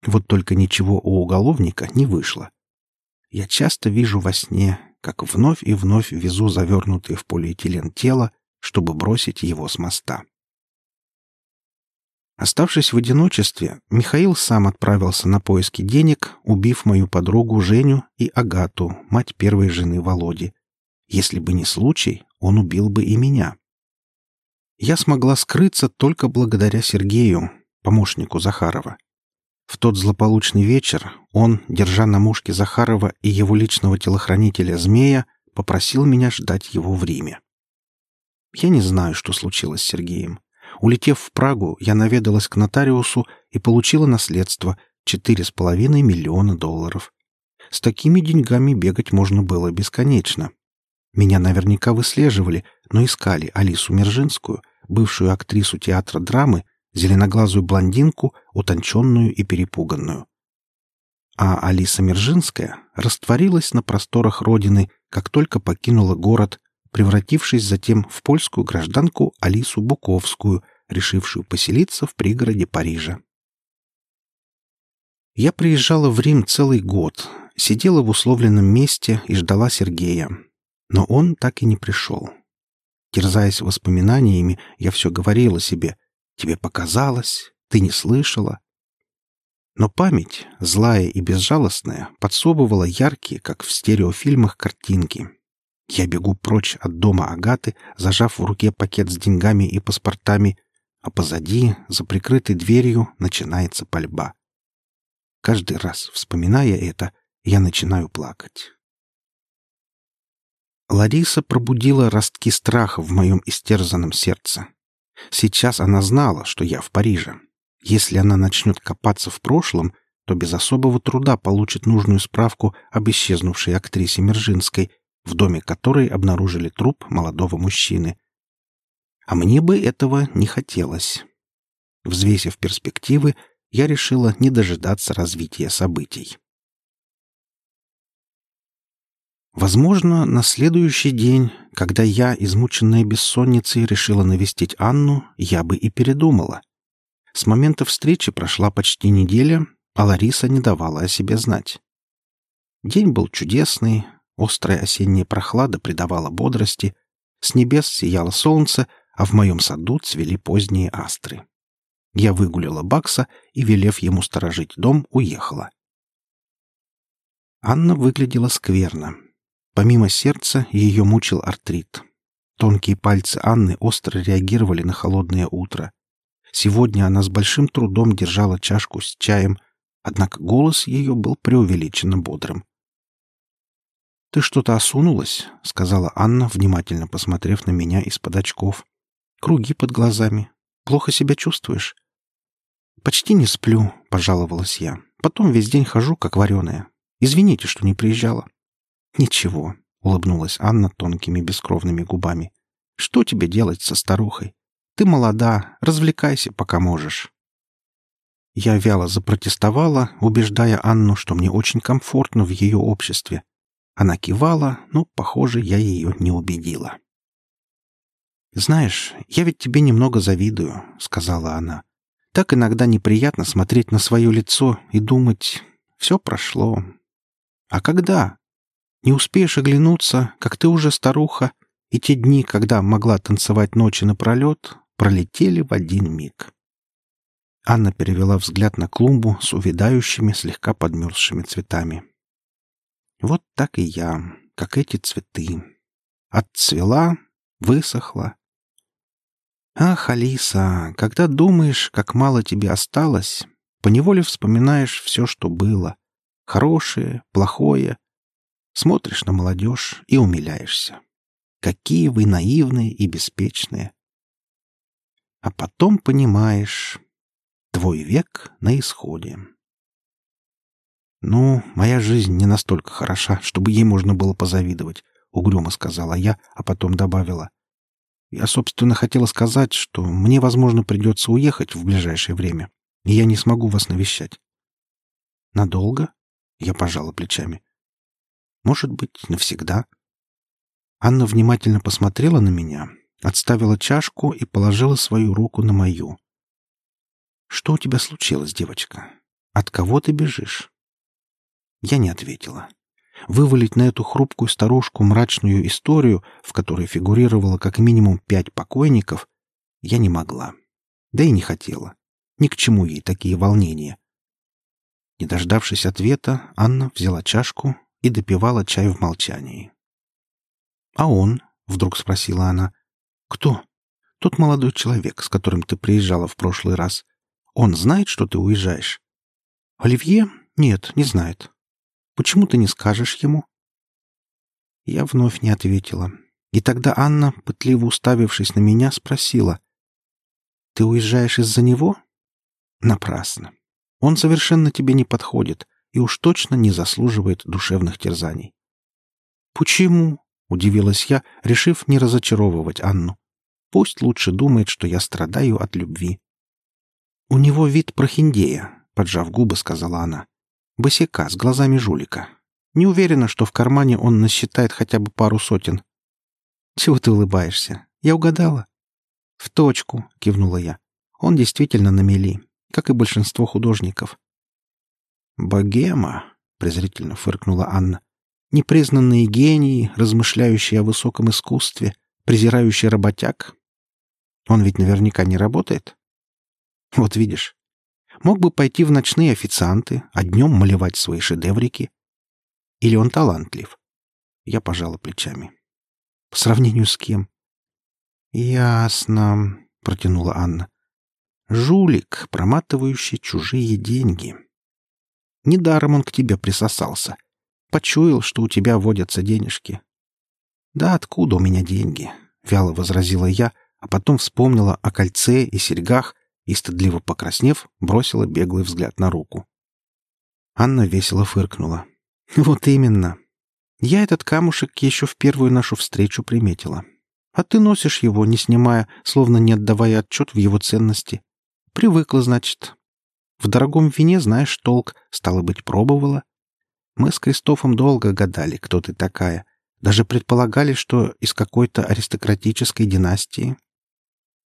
Вот только ничего у уголовника не вышло. Я часто вижу во сне, как вновь и вновь везу завернутое в полиэтилен тело, чтобы бросить его с моста. Оставшись в одиночестве, Михаил сам отправился на поиски денег, убив мою подругу Женю и Агату, мать первой жены Володи. Если бы не случай, он убил бы и меня. Я смогла скрыться только благодаря Сергею, помощнику Захарова. В тот злополучный вечер он, держа на мушке Захарова и его личного телохранителя Змея, попросил меня ждать его в Риме. Я не знаю, что случилось с Сергеем. Улетев в Прагу, я наведалась к нотариусу и получила наследство — четыре с половиной миллиона долларов. С такими деньгами бегать можно было бесконечно. Меня наверняка выслеживали, но искали Алису Мержинскую, бывшую актрису театра драмы, зеленоглазую блондинку, утонченную и перепуганную. А Алиса Мержинская растворилась на просторах родины, как только покинула город, превратившись затем в польскую гражданку Алису Буковскую, решившую поселиться в пригороде Парижа. Я приезжала в Рим целый год, сидела в условленном месте и ждала Сергея. Но он так и не пришел. Терзаясь воспоминаниями, я все говорила себе. «Тебе показалось, ты не слышала». Но память, злая и безжалостная, подсовывала яркие, как в стереофильмах, картинки. Я бегу прочь от дома Агаты, зажав в руке пакет с деньгами и паспортами, а позади, за прикрытой дверью, начинается пальба. Каждый раз, вспоминая это, я начинаю плакать. Лариса пробудила ростки страха в моем истерзанном сердце. Сейчас она знала, что я в Париже. Если она начнет копаться в прошлом, то без особого труда получит нужную справку об исчезнувшей актрисе Мержинской, в доме которой обнаружили труп молодого мужчины. А мне бы этого не хотелось. Взвесив перспективы, я решила не дожидаться развития событий. Возможно, на следующий день, когда я, измученная бессонницей, решила навестить Анну, я бы и передумала. С момента встречи прошла почти неделя, а Лариса не давала о себе знать. День был чудесный, острая осенняя прохлада придавала бодрости, с небес сияло солнце, а в моем саду цвели поздние астры. Я выгулила Бакса и, велев ему сторожить дом, уехала. Анна выглядела скверно, Помимо сердца ее мучил артрит. Тонкие пальцы Анны остро реагировали на холодное утро. Сегодня она с большим трудом держала чашку с чаем, однако голос ее был преувеличенно бодрым. «Ты что-то осунулась?» — сказала Анна, внимательно посмотрев на меня из-под очков. «Круги под глазами. Плохо себя чувствуешь?» «Почти не сплю», — пожаловалась я. «Потом весь день хожу, как вареная. Извините, что не приезжала». «Ничего», — улыбнулась Анна тонкими бескровными губами. «Что тебе делать со старухой? Ты молода, развлекайся, пока можешь». Я вяло запротестовала, убеждая Анну, что мне очень комфортно в ее обществе. Она кивала, но, похоже, я ее не убедила. «Знаешь, я ведь тебе немного завидую», — сказала она. «Так иногда неприятно смотреть на свое лицо и думать, все прошло. А когда? Не успеешь оглянуться, как ты уже старуха, и те дни, когда могла танцевать ночи напролет, пролетели в один миг. Анна перевела взгляд на клумбу с увядающими, слегка подмерзшими цветами. Вот так и я, как эти цветы. Отцвела, высохла. Ах, Алиса, когда думаешь, как мало тебе осталось, поневоле вспоминаешь все, что было. Хорошее, плохое, Смотришь на молодежь и умиляешься. Какие вы наивные и беспечные. А потом понимаешь, твой век на исходе. «Ну, моя жизнь не настолько хороша, чтобы ей можно было позавидовать», — угрюмо сказала я, а потом добавила. «Я, собственно, хотела сказать, что мне, возможно, придется уехать в ближайшее время, и я не смогу вас навещать». «Надолго?» — я пожала плечами. Может быть, навсегда. Анна внимательно посмотрела на меня, отставила чашку и положила свою руку на мою. «Что у тебя случилось, девочка? От кого ты бежишь?» Я не ответила. Вывалить на эту хрупкую старушку мрачную историю, в которой фигурировало как минимум пять покойников, я не могла. Да и не хотела. Ни к чему ей такие волнения. Не дождавшись ответа, Анна взяла чашку, и допивала чай в молчании. «А он?» — вдруг спросила она. «Кто?» «Тот молодой человек, с которым ты приезжала в прошлый раз. Он знает, что ты уезжаешь?» «Оливье? Нет, не знает. Почему ты не скажешь ему?» Я вновь не ответила. И тогда Анна, пытливо уставившись на меня, спросила. «Ты уезжаешь из-за него?» «Напрасно. Он совершенно тебе не подходит и уж точно не заслуживает душевных терзаний. «Почему?» — удивилась я, решив не разочаровывать Анну. «Пусть лучше думает, что я страдаю от любви». «У него вид прохиндея», — поджав губы, сказала она. «Босяка с глазами жулика. Не уверена, что в кармане он насчитает хотя бы пару сотен». «Чего ты улыбаешься? Я угадала?» «В точку», — кивнула я. «Он действительно на мели, как и большинство художников. «Богема», — презрительно фыркнула Анна. «Непризнанные гении, размышляющие о высоком искусстве, презирающие работяг. Он ведь наверняка не работает. Вот видишь, мог бы пойти в ночные официанты, а днем малевать свои шедеврики. Или он талантлив?» Я пожала плечами. «По сравнению с кем?» «Ясно», — протянула Анна. «Жулик, проматывающий чужие деньги. Недаром он к тебе присосался. Почуял, что у тебя водятся денежки». «Да откуда у меня деньги?» — вяло возразила я, а потом вспомнила о кольце и серьгах и, стыдливо покраснев, бросила беглый взгляд на руку. Анна весело фыркнула. «Вот именно. Я этот камушек еще в первую нашу встречу приметила. А ты носишь его, не снимая, словно не отдавая отчет в его ценности. Привыкла, значит. В дорогом вине знаешь толк, стало быть, пробовала. Мы с Кристофом долго гадали, кто ты такая. Даже предполагали, что из какой-то аристократической династии.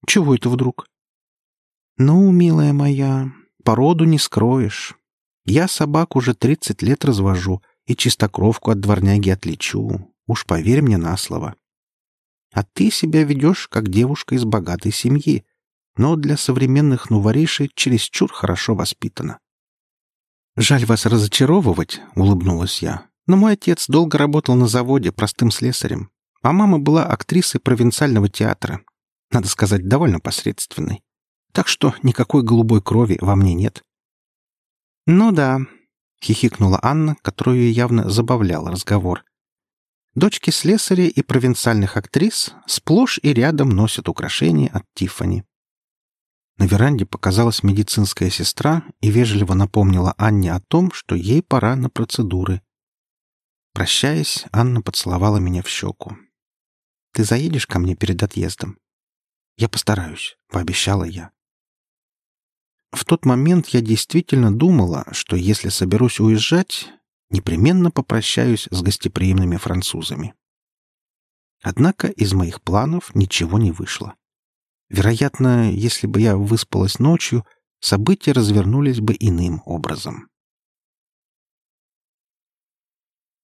Чего это вдруг? Ну, милая моя, породу не скроешь. Я собак уже тридцать лет развожу и чистокровку от дворняги отличу. Уж поверь мне на слово. А ты себя ведешь, как девушка из богатой семьи, но для современных нуворишей чересчур хорошо воспитана. «Жаль вас разочаровывать», — улыбнулась я. «Но мой отец долго работал на заводе простым слесарем, а мама была актрисой провинциального театра. Надо сказать, довольно посредственной. Так что никакой голубой крови во мне нет». «Ну да», — хихикнула Анна, которую явно забавлял разговор. Дочки слесаря и провинциальных актрис сплошь и рядом носят украшения от Тиффани. На веранде показалась медицинская сестра и вежливо напомнила Анне о том, что ей пора на процедуры. Прощаясь, Анна поцеловала меня в щеку. «Ты заедешь ко мне перед отъездом?» «Я постараюсь», — пообещала я. В тот момент я действительно думала, что если соберусь уезжать, непременно попрощаюсь с гостеприимными французами. Однако из моих планов ничего не вышло. Вероятно, если бы я выспалась ночью, события развернулись бы иным образом.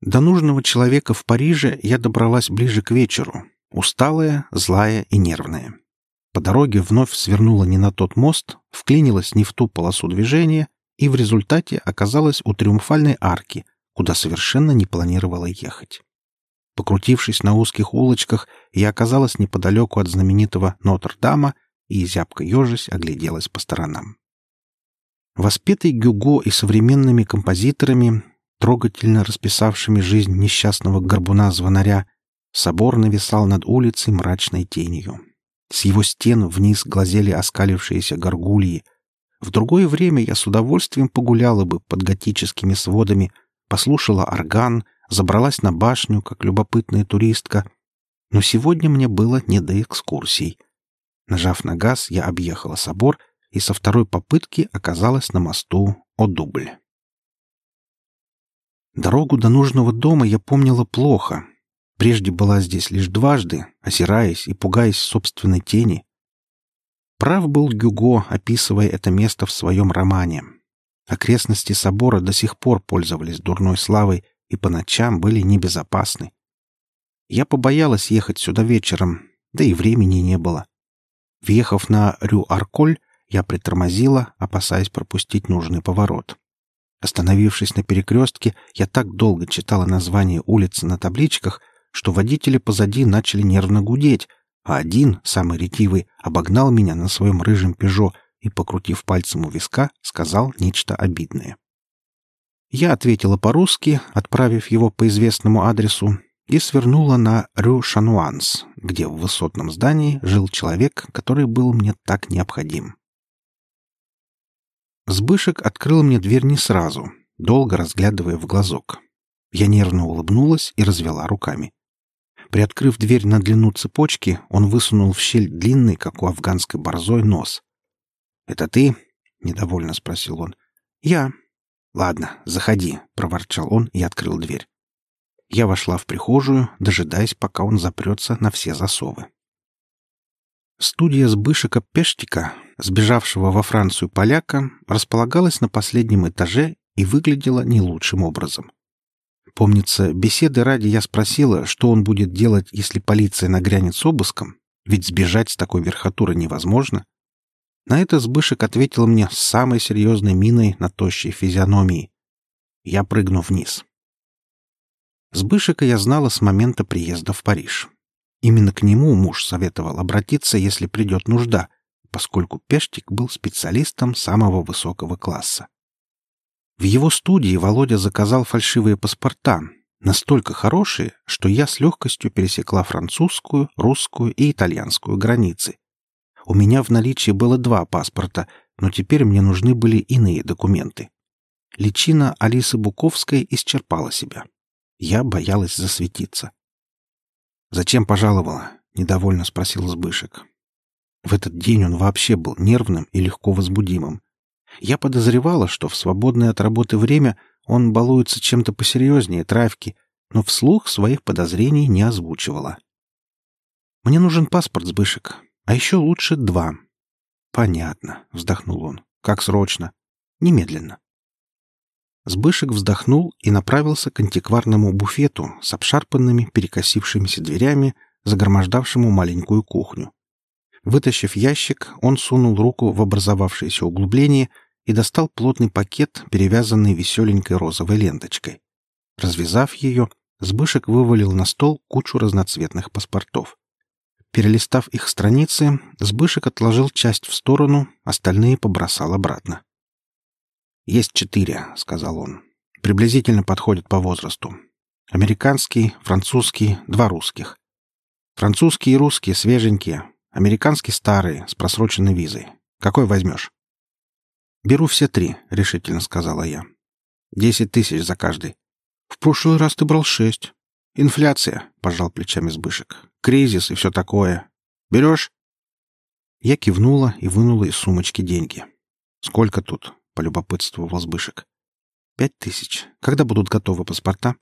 До нужного человека в Париже я добралась ближе к вечеру, усталая, злая и нервная. По дороге вновь свернула не на тот мост, вклинилась не в ту полосу движения и в результате оказалась у триумфальной арки — куда совершенно не планировала ехать. Покрутившись на узких улочках, я оказалась неподалеку от знаменитого Нотр-Дама и, зябко ежась, огляделась по сторонам. Воспетый Гюго и современными композиторами, трогательно расписавшими жизнь несчастного горбуна-звонаря, собор нависал над улицей мрачной тенью. С его стен вниз глазели оскалившиеся горгульи. В другое время я с удовольствием погуляла бы под готическими сводами — послушала орган, забралась на башню, как любопытная туристка. Но сегодня мне было не до экскурсий. Нажав на газ, я объехала собор и со второй попытки оказалась на мосту О-Дубль. Дорогу до нужного дома я помнила плохо. Прежде была здесь лишь дважды, озираясь и пугаясь собственной тени. Прав был Гюго, описывая это место в своем романе. Окрестности собора до сих пор пользовались дурной славой и по ночам были небезопасны. Я побоялась ехать сюда вечером, да и времени не было. Въехав на Рю-Арколь, я притормозила, опасаясь пропустить нужный поворот. Остановившись на перекрестке, я так долго читала название улицы на табличках, что водители позади начали нервно гудеть, а один, самый ретивый, обогнал меня на своем рыжем «Пежо», и, покрутив пальцем у виска, сказал нечто обидное. Я ответила по-русски, отправив его по известному адресу, и свернула на Рю Шануанс, где в высотном здании жил человек, который был мне так необходим. Сбышек открыл мне дверь не сразу, долго разглядывая в глазок. Я нервно улыбнулась и развела руками. Приоткрыв дверь на длину цепочки, он высунул в щель длинный, как у афганской борзой, нос. «Это ты?» — недовольно спросил он. «Я». «Ладно, заходи», — проворчал он и открыл дверь. Я вошла в прихожую, дожидаясь, пока он запрется на все засовы. Студия Сбышика Пештика, сбежавшего во Францию поляка, располагалась на последнем этаже и выглядела не лучшим образом. Помнится, беседы ради я спросила, что он будет делать, если полиция нагрянет с обыском, ведь сбежать с такой верхотуры невозможно. На это Сбышек ответил мне с самой серьезной миной на тощей физиономии. Я прыгну вниз. Сбышека я знала с момента приезда в Париж. Именно к нему муж советовал обратиться, если придет нужда, поскольку Пештик был специалистом самого высокого класса. В его студии Володя заказал фальшивые паспорта, настолько хорошие, что я с легкостью пересекла французскую, русскую и итальянскую границы. У меня в наличии было два паспорта, но теперь мне нужны были иные документы. Личина Алисы Буковской исчерпала себя. Я боялась засветиться. «Зачем пожаловала?» — недовольно спросил Сбышек. В этот день он вообще был нервным и легко возбудимым. Я подозревала, что в свободное от работы время он балуется чем-то посерьезнее травки, но вслух своих подозрений не озвучивала. «Мне нужен паспорт, Сбышек, а еще лучше два». «Понятно», — вздохнул он. «Как срочно?» «Немедленно». Сбышек вздохнул и направился к антикварному буфету с обшарпанными, перекосившимися дверями, загромождавшему маленькую кухню. Вытащив ящик, он сунул руку в образовавшееся углубление и достал плотный пакет, перевязанный веселенькой розовой ленточкой. Развязав ее, Сбышек вывалил на стол кучу разноцветных паспортов. Перелистав их страницы, Сбышек отложил часть в сторону, остальные побросал обратно. «Есть четыре», — сказал он. «Приблизительно подходят по возрасту. Американский, французский, два русских. Французские и русские свеженькие, Американский старый, с просроченной визой. Какой возьмешь?» «Беру все три», — решительно сказала я. «Десять тысяч за каждый». «В прошлый раз ты брал шесть». «Инфляция», — пожал плечами Сбышек. «Кризис и все такое. Берешь?» Я кивнула и вынула из сумочки деньги. «Сколько тут?» — полюбопытствовал Сбышек. «Пять тысяч. Когда будут готовы паспорта?»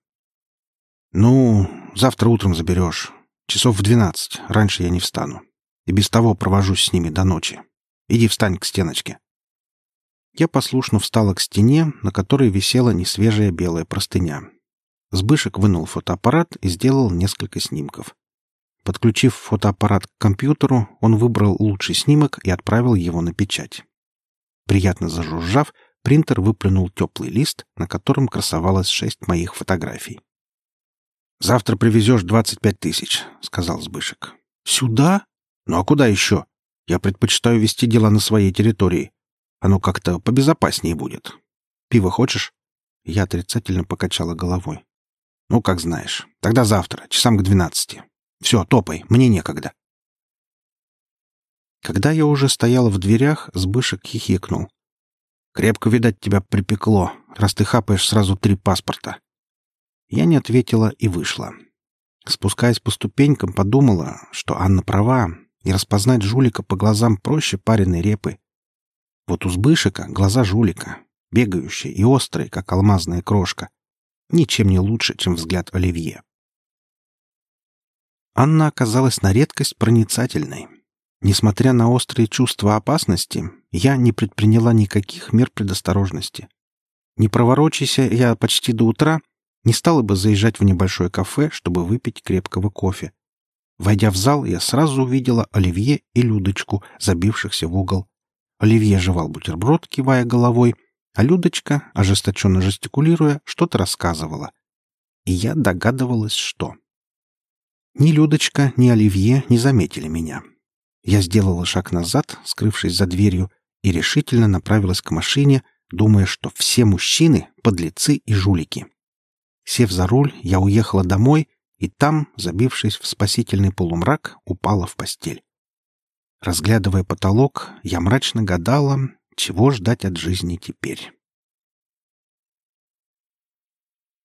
«Ну, завтра утром заберешь. Часов в двенадцать. Раньше я не встану. И без того провожусь с ними до ночи. Иди встань к стеночке». Я послушно встала к стене, на которой висела несвежая белая простыня. Сбышек вынул фотоаппарат и сделал несколько снимков. Подключив фотоаппарат к компьютеру, он выбрал лучший снимок и отправил его на печать. Приятно зажужжав, принтер выплюнул теплый лист, на котором красовалось шесть моих фотографий. «Завтра привезешь двадцать пять тысяч», — сказал Сбышек. «Сюда?» Ну а куда еще? Я предпочитаю вести дела на своей территории. Оно как-то побезопаснее будет. Пиво хочешь? Я отрицательно покачала головой. Ну, как знаешь. Тогда завтра, часам к двенадцати. Все, топай, мне некогда. Когда я уже стояла в дверях, Сбышек хихикнул. «Крепко, видать, тебя припекло, раз ты хапаешь сразу три паспорта». Я не ответила и вышла. Спускаясь по ступенькам, подумала, что Анна права, и распознать жулика по глазам проще пареной репы. Вот у Сбышика глаза жулика, бегающие и острые, как алмазная крошка. Ничем не лучше, чем взгляд Оливье. Анна оказалась на редкость проницательной. Несмотря на острые чувства опасности, я не предприняла никаких мер предосторожности. Не проворочайся я почти до утра, не стала бы заезжать в небольшое кафе, чтобы выпить крепкого кофе. Войдя в зал, я сразу увидела Оливье и Людочку, забившихся в угол. Оливье жевал бутерброд, кивая головой, а Людочка, ожесточенно жестикулируя, что-то рассказывала. И я догадывалась, что... Ни Людочка, ни Оливье не заметили меня. Я сделала шаг назад, скрывшись за дверью, и решительно направилась к машине, думая, что все мужчины — подлецы и жулики. Сев за руль, я уехала домой и там, забившись в спасительный полумрак, упала в постель. Разглядывая потолок, я мрачно гадала, чего ждать от жизни теперь.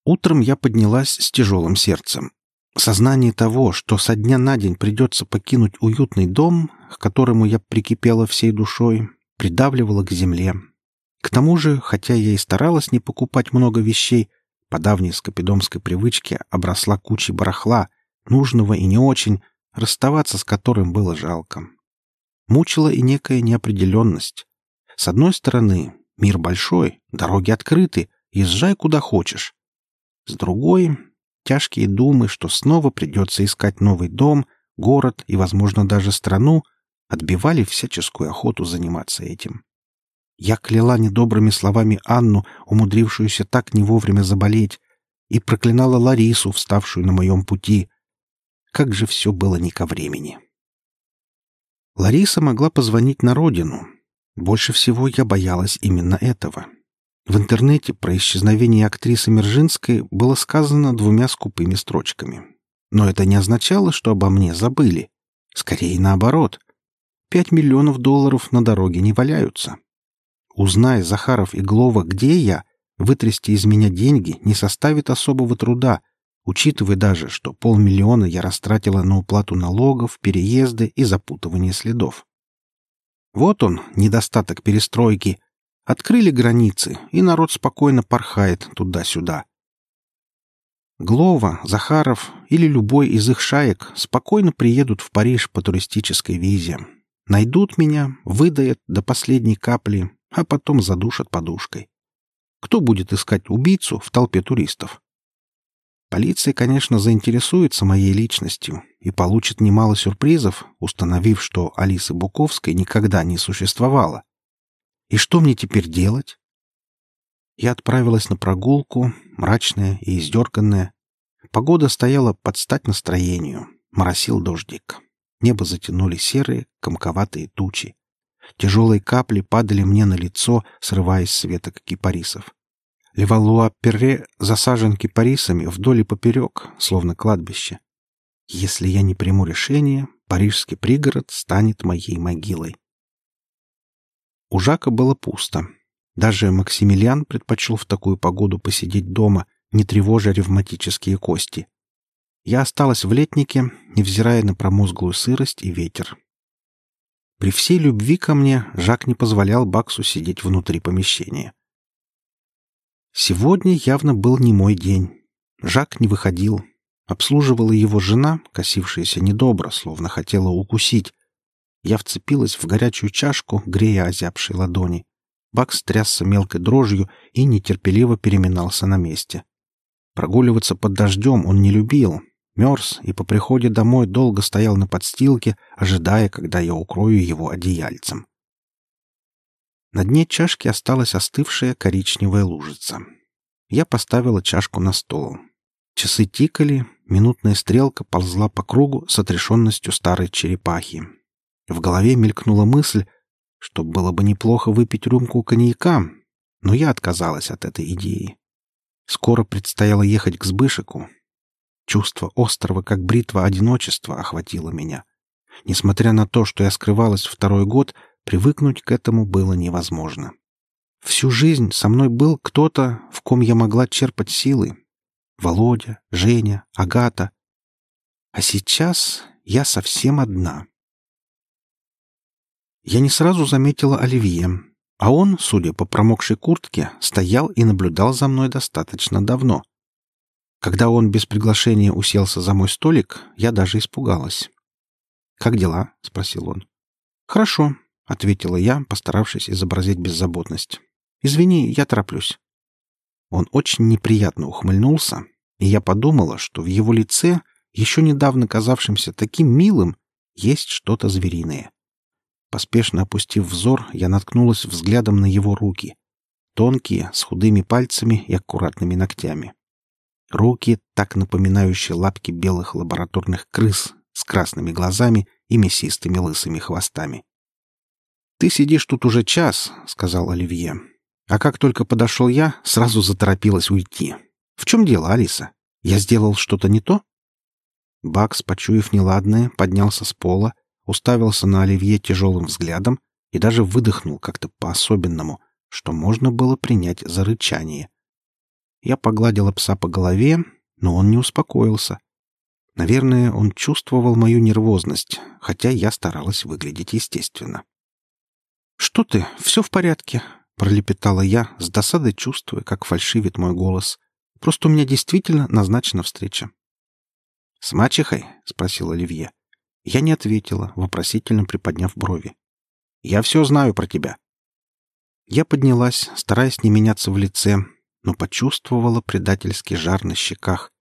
Утром я поднялась с тяжелым сердцем. Сознание того, что со дня на день придется покинуть уютный дом, к которому я прикипела всей душой, придавливало к земле. К тому же, хотя я и старалась не покупать много вещей, по давней скопидомской привычке обросла кучей барахла, нужного и не очень, расставаться с которым было жалко. Мучила и некая неопределенность. С одной стороны, мир большой, дороги открыты, езжай куда хочешь. С другой — тяжкие думы, что снова придется искать новый дом, город и, возможно, даже страну, отбивали всяческую охоту заниматься этим. Я кляла недобрыми словами Анну, умудрившуюся так не вовремя заболеть, и проклинала Ларису, вставшую на моем пути. Как же все было не ко времени. Лариса могла позвонить на родину. Больше всего я боялась именно этого. В интернете про исчезновение актрисы Мержинской было сказано двумя скупыми строчками. Но это не означало, что обо мне забыли. Скорее наоборот. Пять миллионов долларов на дороге не валяются. Узнай, Захаров и Глова, где я, вытрясти из меня деньги не составит особого труда, учитывая даже, что полмиллиона я растратила на уплату налогов, переезды и запутывание следов. Вот он, недостаток перестройки. Открыли границы, и народ спокойно порхает туда-сюда. Глова, Захаров или любой из их шаек спокойно приедут в Париж по туристической визе. Найдут меня, выдаят до последней капли, а потом задушат подушкой. Кто будет искать убийцу в толпе туристов? Полиция, конечно, заинтересуется моей личностью и получит немало сюрпризов, установив, что Алисы Буковской никогда не существовало. И что мне теперь делать? Я отправилась на прогулку, мрачная и издерганная. Погода стояла под стать настроению. Моросил дождик. Небо затянули серые, комковатые тучи. Тяжелые капли падали мне на лицо, срываясь с веток кипарисов. Левалуа-Перре засажен кипарисами вдоль и поперек, словно кладбище. Если я не приму решение, парижский пригород станет моей могилой. У Жака было пусто. Даже Максимилиан предпочел в такую погоду посидеть дома, не тревожа ревматические кости. Я осталась в летнике, невзирая на промозглую сырость и ветер. При всей любви ко мне Жак не позволял Баксу сидеть внутри помещения. Сегодня явно был не мой день. Жак не выходил. Обслуживала его жена, косившаяся недобро, словно хотела укусить. Я вцепилась в горячую чашку, грея озябшие ладони. Бакс трясся мелкой дрожью и нетерпеливо переминался на месте. Прогуливаться под дождем он не любил, мерз и по приходе домой долго стоял на подстилке, ожидая, когда я укрою его одеяльцем. На дне чашки осталась остывшая коричневая лужица. Я поставила чашку на стол. Часы тикали, минутная стрелка ползла по кругу с отрешенностью старой черепахи. В голове мелькнула мысль, что было бы неплохо выпить рюмку коньяка, но я отказалась от этой идеи. Скоро предстояло ехать к Сбышику, Чувство острого, как бритва одиночества, охватило меня. Несмотря на то, что я скрывалась второй год, привыкнуть к этому было невозможно. Всю жизнь со мной был кто-то, в ком я могла черпать силы. Володя, Женя, Агата. А сейчас я совсем одна. Я не сразу заметила Оливье, а он, судя по промокшей куртке, стоял и наблюдал за мной достаточно давно. Когда он без приглашения уселся за мой столик, я даже испугалась. «Как дела?» — спросил он. «Хорошо», — ответила я, постаравшись изобразить беззаботность. «Извини, я тороплюсь». Он очень неприятно ухмыльнулся, и я подумала, что в его лице, еще недавно казавшемся таким милым, есть что-то звериное. Поспешно опустив взор, я наткнулась взглядом на его руки. Тонкие, с худыми пальцами и аккуратными ногтями. Руки, так напоминающие лапки белых лабораторных крыс с красными глазами и мясистыми лысыми хвостами. «Ты сидишь тут уже час», — сказал Оливье. А как только подошел я, сразу заторопилась уйти. «В чем дело, Алиса? Я сделал что-то не то?» Бакс, почуяв неладное, поднялся с пола, уставился на Оливье тяжелым взглядом и даже выдохнул как-то по-особенному, что можно было принять за рычание — я погладила пса по голове, но он не успокоился. Наверное, он чувствовал мою нервозность, хотя я старалась выглядеть естественно. «Что ты? Все в порядке?» — пролепетала я, с досадой чувствуя, как фальшивит мой голос. «Просто у меня действительно назначена встреча». «С мачехой?» — спросил Оливье. Я не ответила, вопросительно приподняв брови. «Я все знаю про тебя». Я поднялась, стараясь не меняться в лице, но почувствовала предательский жар на щеках.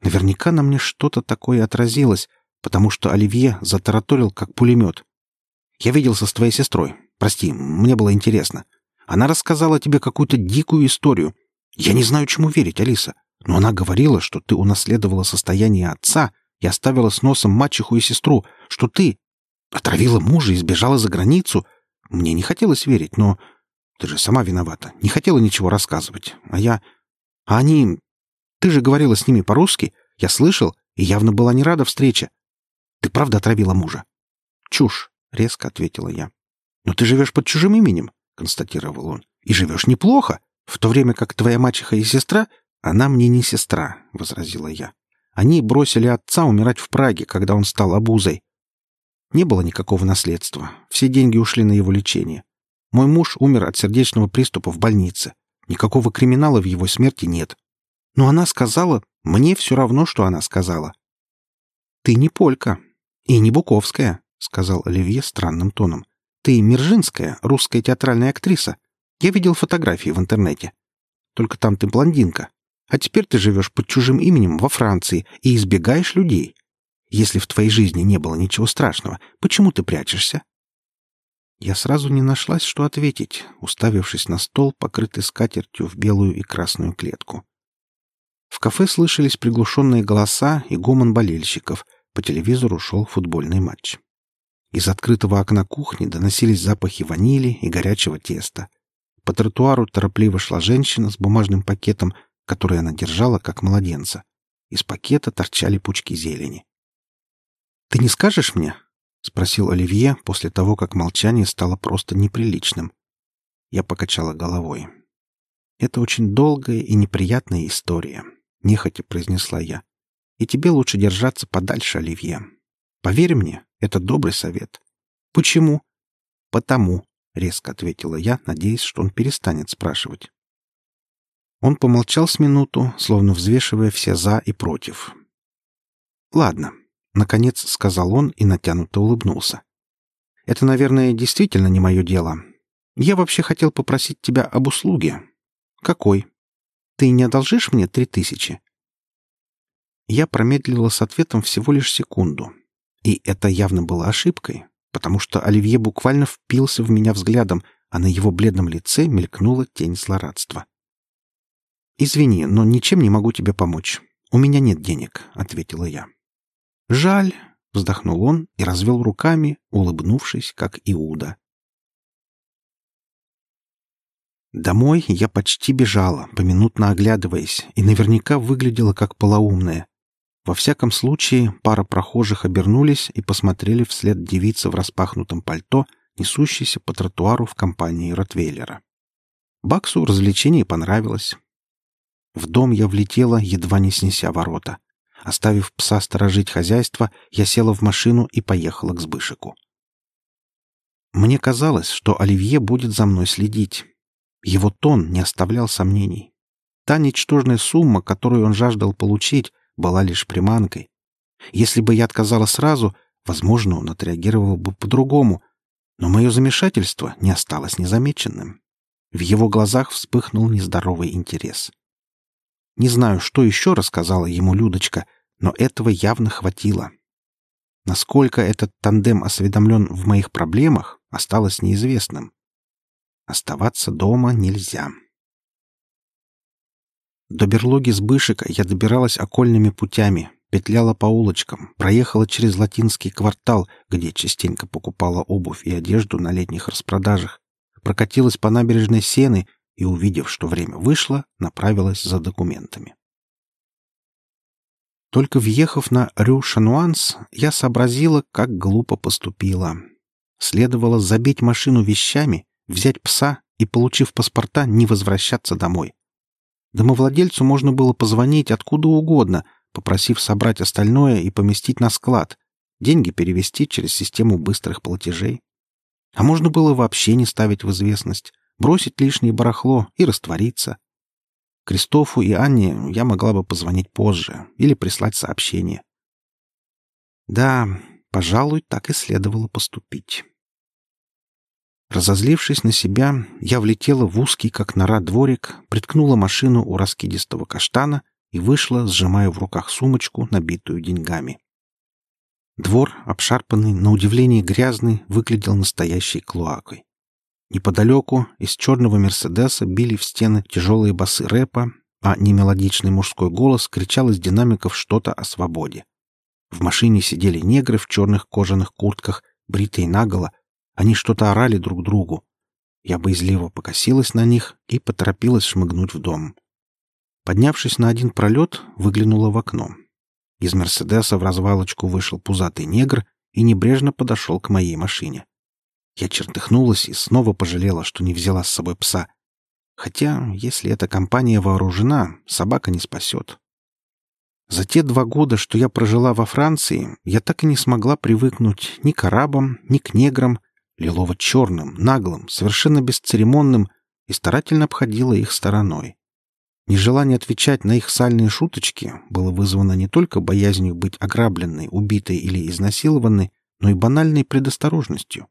Наверняка на мне что-то такое отразилось, потому что Оливье затараторил, как пулемет. «Я виделся с твоей сестрой. Прости, мне было интересно. Она рассказала тебе какую-то дикую историю. Я не знаю, чему верить, Алиса, но она говорила, что ты унаследовала состояние отца и оставила с носом мачеху и сестру, что ты отравила мужа и сбежала за границу. Мне не хотелось верить, но ты же сама виновата. Не хотела ничего рассказывать. А я... А они... Ты же говорила с ними по-русски. Я слышал и явно была не рада встрече. Ты правда отравила мужа? Чушь, — резко ответила я. Но ты живешь под чужим именем, — констатировал он. И живешь неплохо, в то время как твоя мачеха и сестра... Она мне не сестра, — возразила я. Они бросили отца умирать в Праге, когда он стал обузой. Не было никакого наследства. Все деньги ушли на его лечение. Мой муж умер от сердечного приступа в больнице. Никакого криминала в его смерти нет. Но она сказала, мне все равно, что она сказала. «Ты не полька и не буковская», — сказал Оливье странным тоном. «Ты мержинская, русская театральная актриса. Я видел фотографии в интернете. Только там ты блондинка. А теперь ты живешь под чужим именем во Франции и избегаешь людей. Если в твоей жизни не было ничего страшного, почему ты прячешься?» Я сразу не нашлась, что ответить, уставившись на стол, покрытый скатертью в белую и красную клетку. В кафе слышались приглушенные голоса и гомон болельщиков. По телевизору шел футбольный матч. Из открытого окна кухни доносились запахи ванили и горячего теста. По тротуару торопливо шла женщина с бумажным пакетом, который она держала, как младенца. Из пакета торчали пучки зелени. «Ты не скажешь мне?» — спросил Оливье после того, как молчание стало просто неприличным. Я покачала головой. «Это очень долгая и неприятная история», — нехотя произнесла я. «И тебе лучше держаться подальше, Оливье. Поверь мне, это добрый совет». «Почему?» «Потому», — резко ответила я, надеясь, что он перестанет спрашивать. Он помолчал с минуту, словно взвешивая все «за» и «против». «Ладно, Наконец сказал он и натянуто улыбнулся. «Это, наверное, действительно не мое дело. Я вообще хотел попросить тебя об услуге. Какой? Ты не одолжишь мне три тысячи?» Я промедлила с ответом всего лишь секунду. И это явно было ошибкой, потому что Оливье буквально впился в меня взглядом, а на его бледном лице мелькнула тень злорадства. «Извини, но ничем не могу тебе помочь. У меня нет денег», — ответила я. «Жаль», — вздохнул он и развел руками, улыбнувшись, как Иуда. Домой я почти бежала, поминутно оглядываясь, и наверняка выглядела как полоумная. Во всяком случае, пара прохожих обернулись и посмотрели вслед девицы в распахнутом пальто, несущейся по тротуару в компании Ротвейлера. Баксу развлечение понравилось. В дом я влетела, едва не снеся ворота. Оставив пса сторожить хозяйство, я села в машину и поехала к Сбышику. Мне казалось, что Оливье будет за мной следить. Его тон не оставлял сомнений. Та ничтожная сумма, которую он жаждал получить, была лишь приманкой. Если бы я отказала сразу, возможно, он отреагировал бы по-другому, но мое замешательство не осталось незамеченным. В его глазах вспыхнул нездоровый интерес. Не знаю, что еще рассказала ему Людочка, но этого явно хватило. Насколько этот тандем осведомлен в моих проблемах, осталось неизвестным. Оставаться дома нельзя. До берлоги Сбышика я добиралась окольными путями, петляла по улочкам, проехала через латинский квартал, где частенько покупала обувь и одежду на летних распродажах, прокатилась по набережной Сены и, увидев, что время вышло, направилась за документами. Только въехав на Рю-Шануанс, я сообразила, как глупо поступила. Следовало забить машину вещами, взять пса и, получив паспорта, не возвращаться домой. Домовладельцу можно было позвонить откуда угодно, попросив собрать остальное и поместить на склад, деньги перевести через систему быстрых платежей. А можно было вообще не ставить в известность бросить лишнее барахло и раствориться. Кристофу и Анне я могла бы позвонить позже или прислать сообщение. Да, пожалуй, так и следовало поступить. Разозлившись на себя, я влетела в узкий, как нора, дворик, приткнула машину у раскидистого каштана и вышла, сжимая в руках сумочку, набитую деньгами. Двор, обшарпанный, на удивление грязный, выглядел настоящей клоакой. Неподалеку из черного «Мерседеса» били в стены тяжелые басы рэпа, а немелодичный мужской голос кричал из динамиков что-то о свободе. В машине сидели негры в черных кожаных куртках, бритые наголо, они что-то орали друг другу. Я боязливо покосилась на них и поторопилась шмыгнуть в дом. Поднявшись на один пролет, выглянула в окно. Из «Мерседеса» в развалочку вышел пузатый негр и небрежно подошел к моей машине. Я чертыхнулась и снова пожалела, что не взяла с собой пса. Хотя, если эта компания вооружена, собака не спасет. За те два года, что я прожила во Франции, я так и не смогла привыкнуть ни к арабам, ни к неграм, лилово-черным, наглым, совершенно бесцеремонным, и старательно обходила их стороной. Нежелание отвечать на их сальные шуточки было вызвано не только боязнью быть ограбленной, убитой или изнасилованной, но и банальной предосторожностью.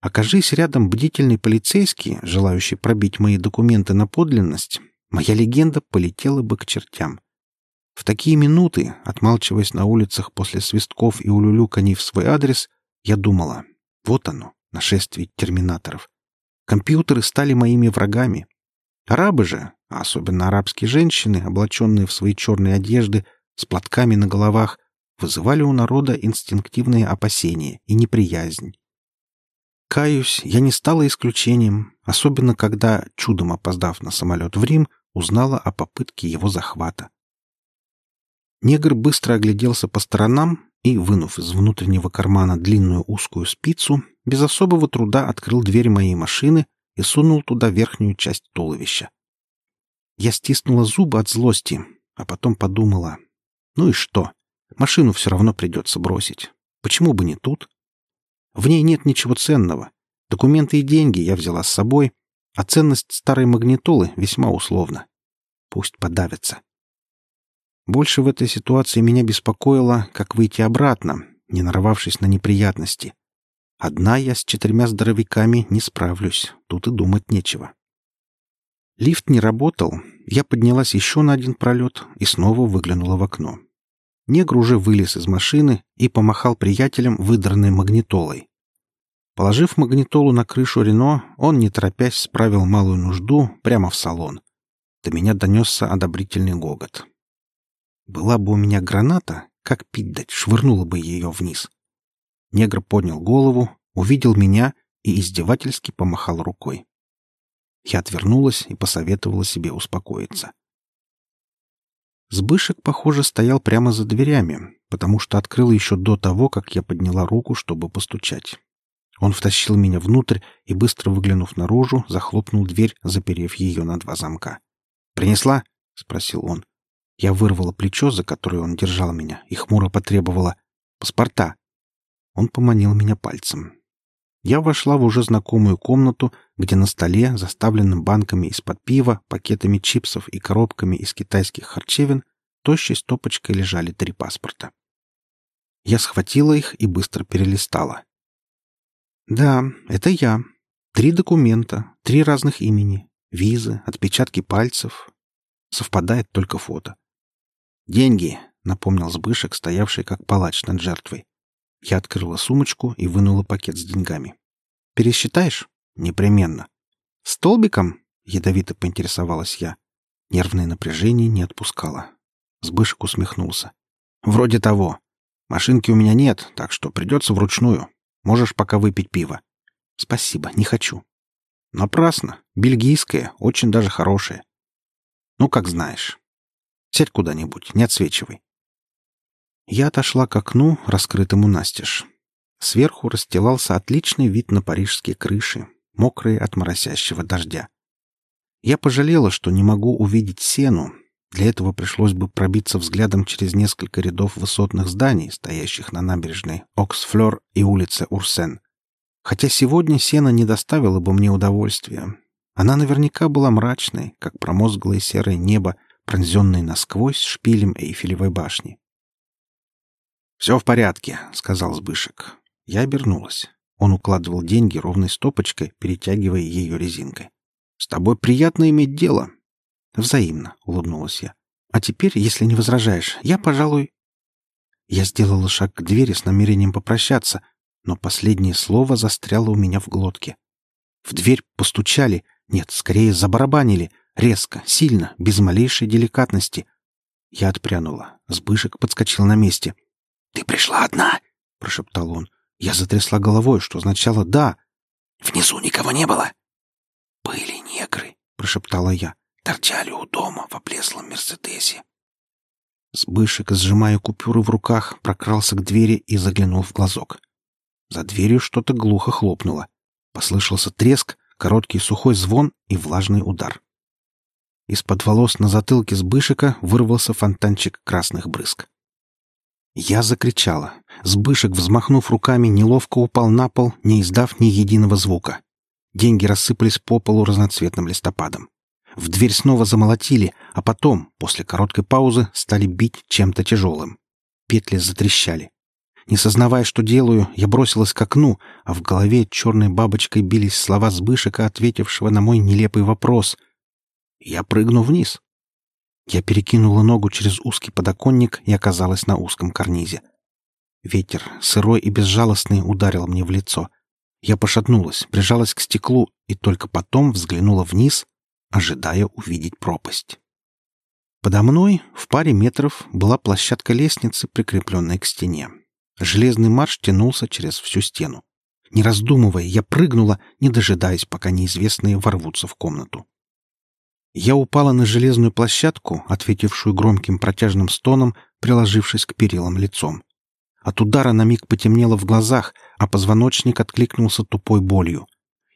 Окажись рядом бдительный полицейский, желающий пробить мои документы на подлинность, моя легенда полетела бы к чертям. В такие минуты, отмалчиваясь на улицах после свистков и улюлюканий в свой адрес, я думала, вот оно, нашествие терминаторов. Компьютеры стали моими врагами. Арабы же, а особенно арабские женщины, облаченные в свои черные одежды, с платками на головах, вызывали у народа инстинктивные опасения и неприязнь. Каюсь, я не стала исключением, особенно когда, чудом опоздав на самолет в Рим, узнала о попытке его захвата. Негр быстро огляделся по сторонам и, вынув из внутреннего кармана длинную узкую спицу, без особого труда открыл дверь моей машины и сунул туда верхнюю часть туловища. Я стиснула зубы от злости, а потом подумала, ну и что, машину все равно придется бросить. Почему бы не тут? В ней нет ничего ценного. Документы и деньги я взяла с собой, а ценность старой магнитолы весьма условна. Пусть подавятся. Больше в этой ситуации меня беспокоило, как выйти обратно, не нарвавшись на неприятности. Одна я с четырьмя здоровяками не справлюсь, тут и думать нечего. Лифт не работал, я поднялась еще на один пролет и снова выглянула в окно. Негр уже вылез из машины и помахал приятелям выдранной магнитолой. Положив магнитолу на крышу Рено, он, не торопясь, справил малую нужду прямо в салон. До меня донесся одобрительный гогот. Была бы у меня граната, как пить дать, швырнула бы ее вниз. Негр поднял голову, увидел меня и издевательски помахал рукой. Я отвернулась и посоветовала себе успокоиться. Сбышек, похоже, стоял прямо за дверями, потому что открыл еще до того, как я подняла руку, чтобы постучать. Он втащил меня внутрь и, быстро выглянув наружу, захлопнул дверь, заперев ее на два замка. «Принесла?» — спросил он. Я вырвала плечо, за которое он держал меня, и хмуро потребовала «паспорта». Он поманил меня пальцем. Я вошла в уже знакомую комнату, где на столе, заставленном банками из-под пива, пакетами чипсов и коробками из китайских харчевин, тощей стопочкой лежали три паспорта. Я схватила их и быстро перелистала. «Да, это я. Три документа, три разных имени, визы, отпечатки пальцев. Совпадает только фото. «Деньги!» — напомнил Сбышек, стоявший как палач над жертвой. Я открыла сумочку и вынула пакет с деньгами. «Пересчитаешь?» «Непременно». «Столбиком?» — ядовито поинтересовалась я. Нервное напряжение не отпускало. Сбышек усмехнулся. «Вроде того. Машинки у меня нет, так что придется вручную. Можешь пока выпить пиво». «Спасибо, не хочу». «Напрасно. Бельгийское, очень даже хорошее». «Ну, как знаешь». Сядь куда-нибудь, не отсвечивай. Я отошла к окну, раскрытому настежь. Сверху расстилался отличный вид на парижские крыши, мокрые от моросящего дождя. Я пожалела, что не могу увидеть сену. Для этого пришлось бы пробиться взглядом через несколько рядов высотных зданий, стоящих на набережной Оксфлёр и улице Урсен. Хотя сегодня сена не доставила бы мне удовольствия. Она наверняка была мрачной, как промозглое серое небо, пронзенный насквозь шпилем Эйфелевой башни. «Все в порядке», — сказал Сбышек. Я обернулась. Он укладывал деньги ровной стопочкой, перетягивая ее резинкой. «С тобой приятно иметь дело». «Взаимно», — улыбнулась я. «А теперь, если не возражаешь, я, пожалуй...» Я сделала шаг к двери с намерением попрощаться, но последнее слово застряло у меня в глотке. В дверь постучали, нет, скорее забарабанили, резко, сильно, без малейшей деликатности. Я отпрянула. Сбышек подскочил на месте. «Ты пришла одна?» — прошептал он. Я затрясла головой, что означало «да». «Внизу никого не было?» «Были негры», — прошептала я. «Торчали у дома в облезлом Мерседесе». Сбышек, сжимая купюры в руках, прокрался к двери и заглянул в глазок. За дверью что-то глухо хлопнуло. Послышался треск, короткий сухой звон и влажный удар. Из-под волос на затылке Сбышика вырвался фонтанчик красных брызг. Я закричала. Сбышек, взмахнув руками, неловко упал на пол, не издав ни единого звука. Деньги рассыпались по полу разноцветным листопадом. В дверь снова замолотили, а потом, после короткой паузы, стали бить чем-то тяжелым. Петли затрещали. Не сознавая, что делаю, я бросилась к окну, а в голове черной бабочкой бились слова Сбышика, ответившего на мой нелепый вопрос. Я прыгну вниз. Я перекинула ногу через узкий подоконник и оказалась на узком карнизе. Ветер, сырой и безжалостный, ударил мне в лицо. Я пошатнулась, прижалась к стеклу и только потом взглянула вниз, ожидая увидеть пропасть. Подо мной, в паре метров, была площадка лестницы, прикрепленная к стене. Железный марш тянулся через всю стену. Не раздумывая, я прыгнула, не дожидаясь, пока неизвестные ворвутся в комнату. Я упала на железную площадку, ответившую громким протяжным стоном, приложившись к перилам лицом. От удара на миг потемнело в глазах, а позвоночник откликнулся тупой болью.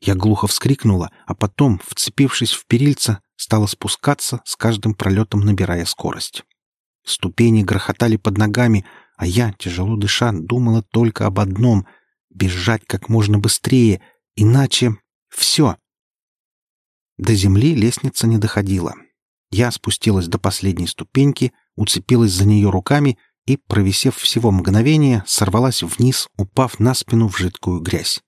Я глухо вскрикнула, а потом, вцепившись в перильца, стала спускаться, с каждым пролетом набирая скорость. Ступени грохотали под ногами, а я, тяжело дыша, думала только об одном — бежать как можно быстрее, иначе все. До земли лестница не доходила. Я спустилась до последней ступеньки, уцепилась за нее руками и, провисев всего мгновение, сорвалась вниз, упав на спину в жидкую грязь.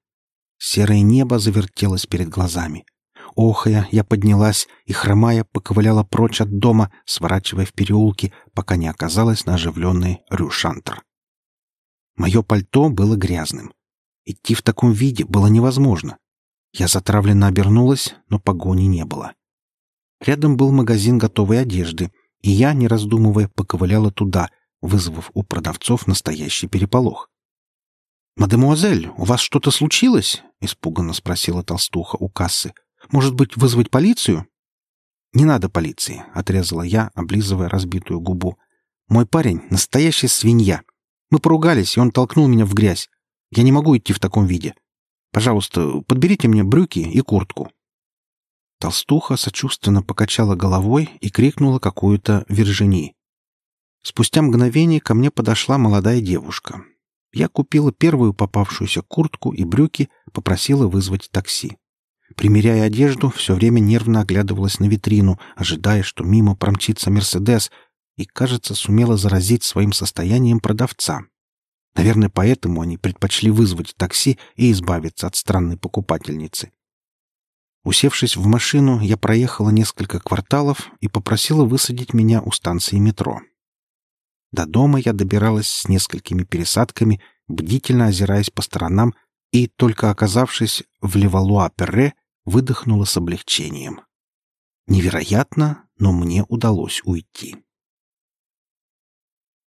Серое небо завертелось перед глазами. Охая, я поднялась и, хромая, поковыляла прочь от дома, сворачивая в переулки, пока не оказалась на оживленной Рюшантр. Мое пальто было грязным. Идти в таком виде было невозможно. Я затравленно обернулась, но погони не было. Рядом был магазин готовой одежды, и я, не раздумывая, поковыляла туда, вызвав у продавцов настоящий переполох. «Мадемуазель, у вас что-то случилось?» — испуганно спросила толстуха у кассы. «Может быть, вызвать полицию?» «Не надо полиции», — отрезала я, облизывая разбитую губу. «Мой парень — настоящая свинья. Мы поругались, и он толкнул меня в грязь. Я не могу идти в таком виде. Пожалуйста, подберите мне брюки и куртку». Толстуха сочувственно покачала головой и крикнула какую-то Виржини. Спустя мгновение ко мне подошла молодая девушка. Я купила первую попавшуюся куртку и брюки, попросила вызвать такси. Примеряя одежду, все время нервно оглядывалась на витрину, ожидая, что мимо промчится «Мерседес», и, кажется, сумела заразить своим состоянием продавца. Наверное, поэтому они предпочли вызвать такси и избавиться от странной покупательницы. Усевшись в машину, я проехала несколько кварталов и попросила высадить меня у станции метро. До дома я добиралась с несколькими пересадками, бдительно озираясь по сторонам, и, только оказавшись в Левалуа-Перре, выдохнула с облегчением. Невероятно, но мне удалось уйти.